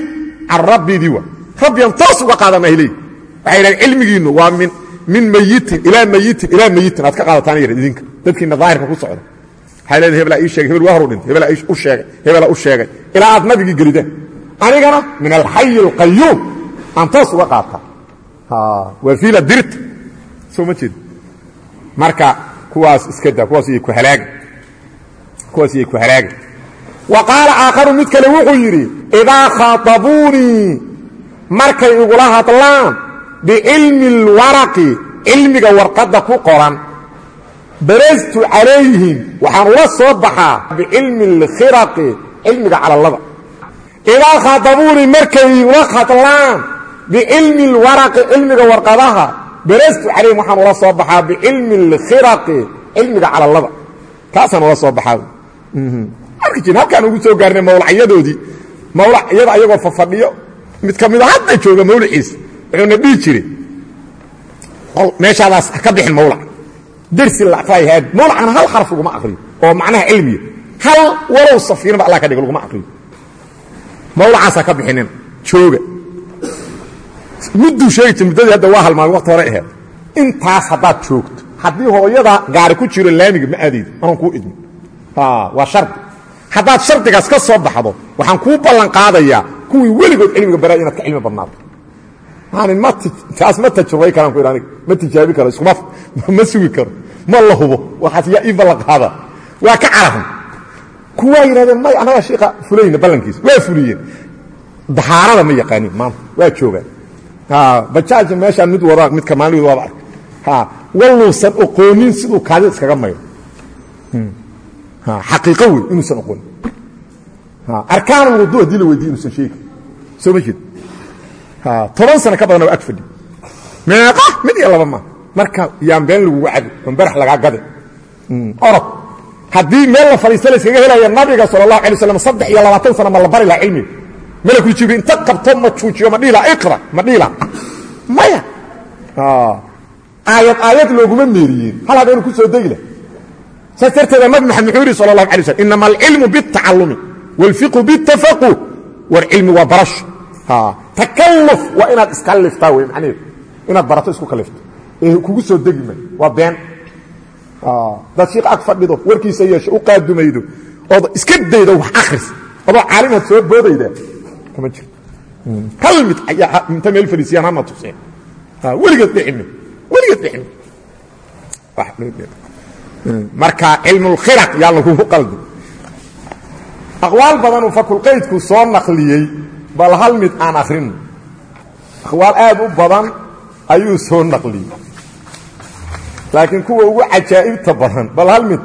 can rabbidii wa rabbiyan toos uga qaadanaa leey waxay yidhahdeen cilmigiinnu waa min mayitin ilaa mayitin ilaa mayitin aad ka qaadataan yar idinka. Dadkiina daahirka ku socda. Waxay leedahay hebelaa ii sheegay hebel waa horu dhintay hebelaa u sheegay hebelaa u sheegay. Ilaa aad nabigii gelidaan anigana min alxayi alqayuum aan toos uga qaataa waa fiila dirta. Soo ma jeed marka kuwaas iska daa kuwaas iyay ku halaagi kuwaas iyay ku halaagi wa qaala aakharu mid kale wuxuu yidhi idaa khaatabuunii markay igula hadlaan bicilmi اlwaraqi cilmiga warqadda ku qoran barastu calayhim waxaan ula soo baxaa bicilmi اlkhiraqi cilmiga calallada idaa khaatabuunii markay igula hadlaan bicilmi اlwaraqi cilmiga warqadaha barastu calayhim waxaan ula soo baxaa bicilmi اlkhiraqi cilmiga calallada kaasaan ula soo baxaa arki jir halkaan ugu soo gaarnay mawlacyadoodii. Mawlacyada ayagoo fafadhiyo mid ka mida hadda jooga mawliciisa wuxuuna dhihi jiray meeshaadaas ha ka bixin mawlac. Dersi la aqriay haad mawlacana hal xaraf laguma aqriyo oo macnaha cilmiya. Hal walow safiinaba allah ka dhigo laguma aqriyo. Mawlacaas ha ka bixinin jooga. Mudduu sheegi jir muddadii hadda waa halmaamay waqti hore aheed. Intaas haddaad joogto haddii hooyada gaari ku jiro laamiga ma aadaydo anaan kuu idmin. Waa shardi haddaad shardigaas ka soo baxdo waxaan kuu ballan qaadayaa kuwii weligood cilmiga baraa inaad ka cilmi badnaato taas ma tajrubay karaan ku aniga ma tijaabi karo iskuma ma sugi karo ma la hubo. Waxaas yaa ii ballan qaada waa ka carafn kuwaa yidhahdeen may annagaa shiika fulayna ballankiisa waa fuliyeen. Dahaarada ma yaqaanin maanta waa joogaan. Bajaaja meeshaan mid wada midka maalmid waaba ark walluusan oqoonin siduu kaadida iskaga mayro xaqiiqo wey inuusan oqoonin arkaan wudu haddii la weydiye inuusan sheegi. Soo ma jeed toban sano ka badan oo ag fadhi. Meeqa? Mid iyo laba maa. Marka yaan been laguga cabi on barax lagaa gade. Orod. Haddii meel la fadhiista la iskaga helaya nabiga sala allahu alay waslam saddex iyo labaatan sano ma la bari laha cilmiga malakul jibriil inta qabto ma juujiyo ma dhihi laha iqra ma dhihi laha maya aayad aayad looguma meeriyeen hal habeenu ku soo degi lah saas darteeda nabi maxamed muxuu yidhi sala allahu alay slm inama alcilmu biاtacalumi wاlfiqhu biاtafaquh war cilmi waa barasho takalluf waa inaad iska liftaa wey macnaheedu inaad barato isku kalifto ee kugu soo degi may waa been dad shiik ag fadhido warkiisa yeesho u qaadumaydo ood iska daydo wax akhris adoo caalimaad soo boodayda kama jirto hal mid inta meel fariisiyaan hama tuseen weligeed dhicimi weligeed dhicimi marka cilmulkhiraq yaa lagugu qaldi aqwaal badanuu fakulqaydku soo naqliyey bal hal mid aan akhrino aqwaal aad u badan ayuu soo naqliyey. Laakiin kuwa ugu cajaa'ibta badan bal hal mid.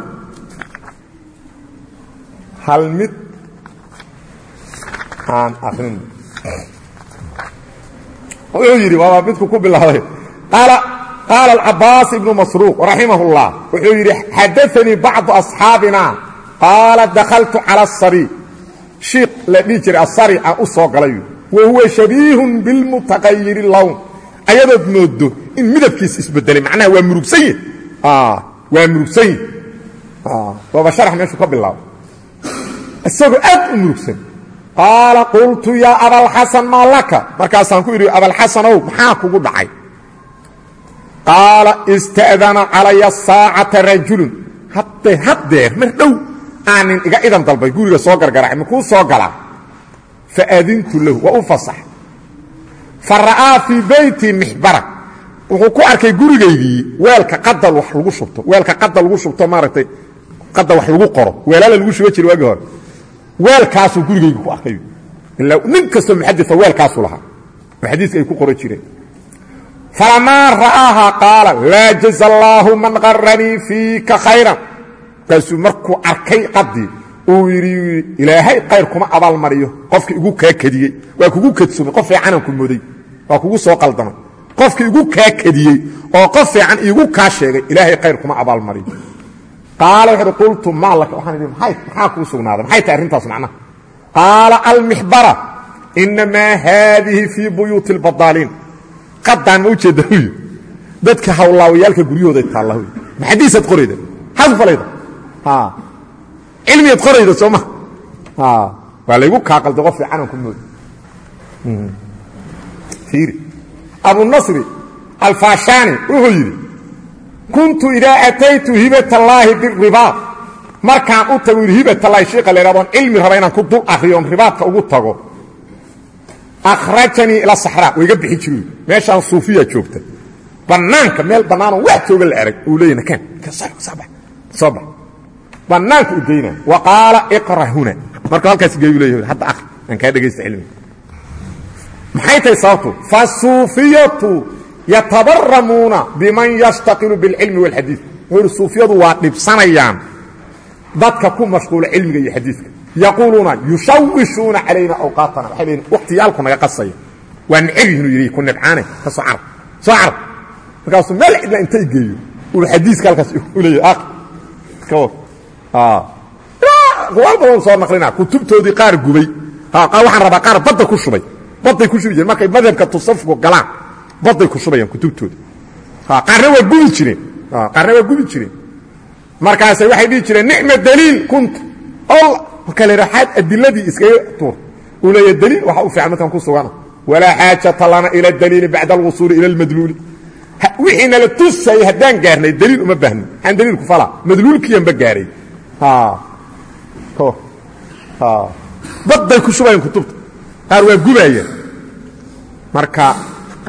Hal mid aan akhrino wuxuu yidhi waaba midku ku bilaabay. Qaala qaala alcabaas ibnu masruuq raximah اllah wuxuu yidhi xadaanii bacdu asxaabina qaala dakaltu cala asari shiik la dhihi jiray asari aan u soo galay wa huwa shabiihun bilmutaqayiri lown ayadood moodo in midabkiisa isbedelay macnaha waa murugsan yahi waa murugsan yahi waaba sharax meeshuu ka bilaabo isagoo aad u murugsan qaala qultu yaa abalxasan maa laka markaasaan ku idhi abalxasanow maxaa kugu dhacay qaala ista'dana calaya saacata rajulun hadde haddeer mar dhow. Aanin iga idan dalbay guriga soo gargaracay makuu soo galaa? Faadintu lahu waa u fasax fa ra'aa fii beyti mixbara wuxuu ku arkay gurigaygii weelka qadal wax lagu shubto. Weelka qadal lagu shubto maaragtay qadal wax lagu qoro. Weelaala lagu shuba jira waagii hore. Weelkaasuu gurigaygi ku arkay. Ilaa nin kastoo muxadisa weelkaasuu lahaa. Oo xadiiska ay ku qoran jireen falamaa ra'aahaa qaala laa jaza allaahu man qaranii fiika khayran markaasuu markuu arkay qadii uu yidhi ilaahay khayr kuma abaalmariyo qofkii igu kaa kadiyey waa kugu kadsomay qof fiicanan ku mooday waa kugu soo qaldamay qofkii igu kaa kadiyey oo qof fiican iigu kaa sheegay ilaahay khayr kuma abaalmariyo qaala wuxuuhi qultu maa laka waxaan idhi maxaa kuu sugnaaday maxay tahay arrintaas qadaan ma ujeedda huy dadka hawlaawayaalka guryahooday taalla maxadiisaad qorayda. Falayda cilmiyaad qorayda soo ma. Waa laygu kaa qalday qof fiicanan ku mooda iiri abunasri alfaashaani wuxuu yidhi kuntu idaa ataytu hibatallaahi biribaad markaan u tago hibatallaahi shiika la ydhahdoon cilmi ku dul akriyo ribaadka ugu tago akhrajanii ila saxraa wayga bixi jiru meeshaan suufiya joogta bannaanka meel bannaanoo wax jooga la erag uu leeyahy nakaan soo bax bannaanka u geyna wa qaala iqra huna markuu halkaas geeyu leeyahy hadda akri aan kaa dhegaysta cilmiga maxay tahay sababtu fasuufiyatu yatabaramuuna biman yashtaqilu biاlcilmi wاlxadiid wuxuu hi suufiyadu waa dhibsanayaan dadka ku mashquula cilmiga iyo xadiidka yaquuluuna yushawishuuna calayna awqaatana waxay leeyiin wakhtiyaalku naga qasaya waa neceb yihinuu yidhi ku nibcaane ka soo carab soo carab markaasuu meel cidla intay geeyo uu xadiiska halkaas u leeyahy qawaal badan soo naqlina kutubtoodii qaar gubay waxaan rabaa qaar badda ku shubay badday ku shubi jireen markay madhabka tusafku galaan badday ku shubayaan kutubtooda qaarna waa gubi jireen qaarna waa gubi jireen markaase waxay dhihi jireen nicma daliil kunta marka la yidhaha adiladii iskaga tuur. Uu leeya daliil waxa u fiican markaan ku sugana walaa xaajata lana ila daliili bacda alwusuuli ila almadluuli. Wixii nala tusayay haddaan gaarnay daliil uma baahnin. Maxaan daliilku falaa. Madluulkiyanba gaaray. Badday ku shubayaan kutubta. Qaar waa gubaayeen. Marka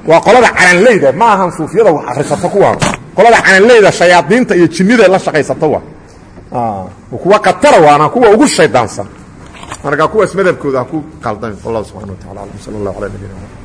waa qolada calanleyda ma ahan suufiyada wax akhrisato kuwaan qolada calanleyda shayaadiinta iyo jinnida la shaqaysato waa kuwa katara waana kuwa ugu shaydaansan. Marka kuwaas madhabkooda ha ku qaldamin wallah subxana wa tacala alam sal allah ala nabina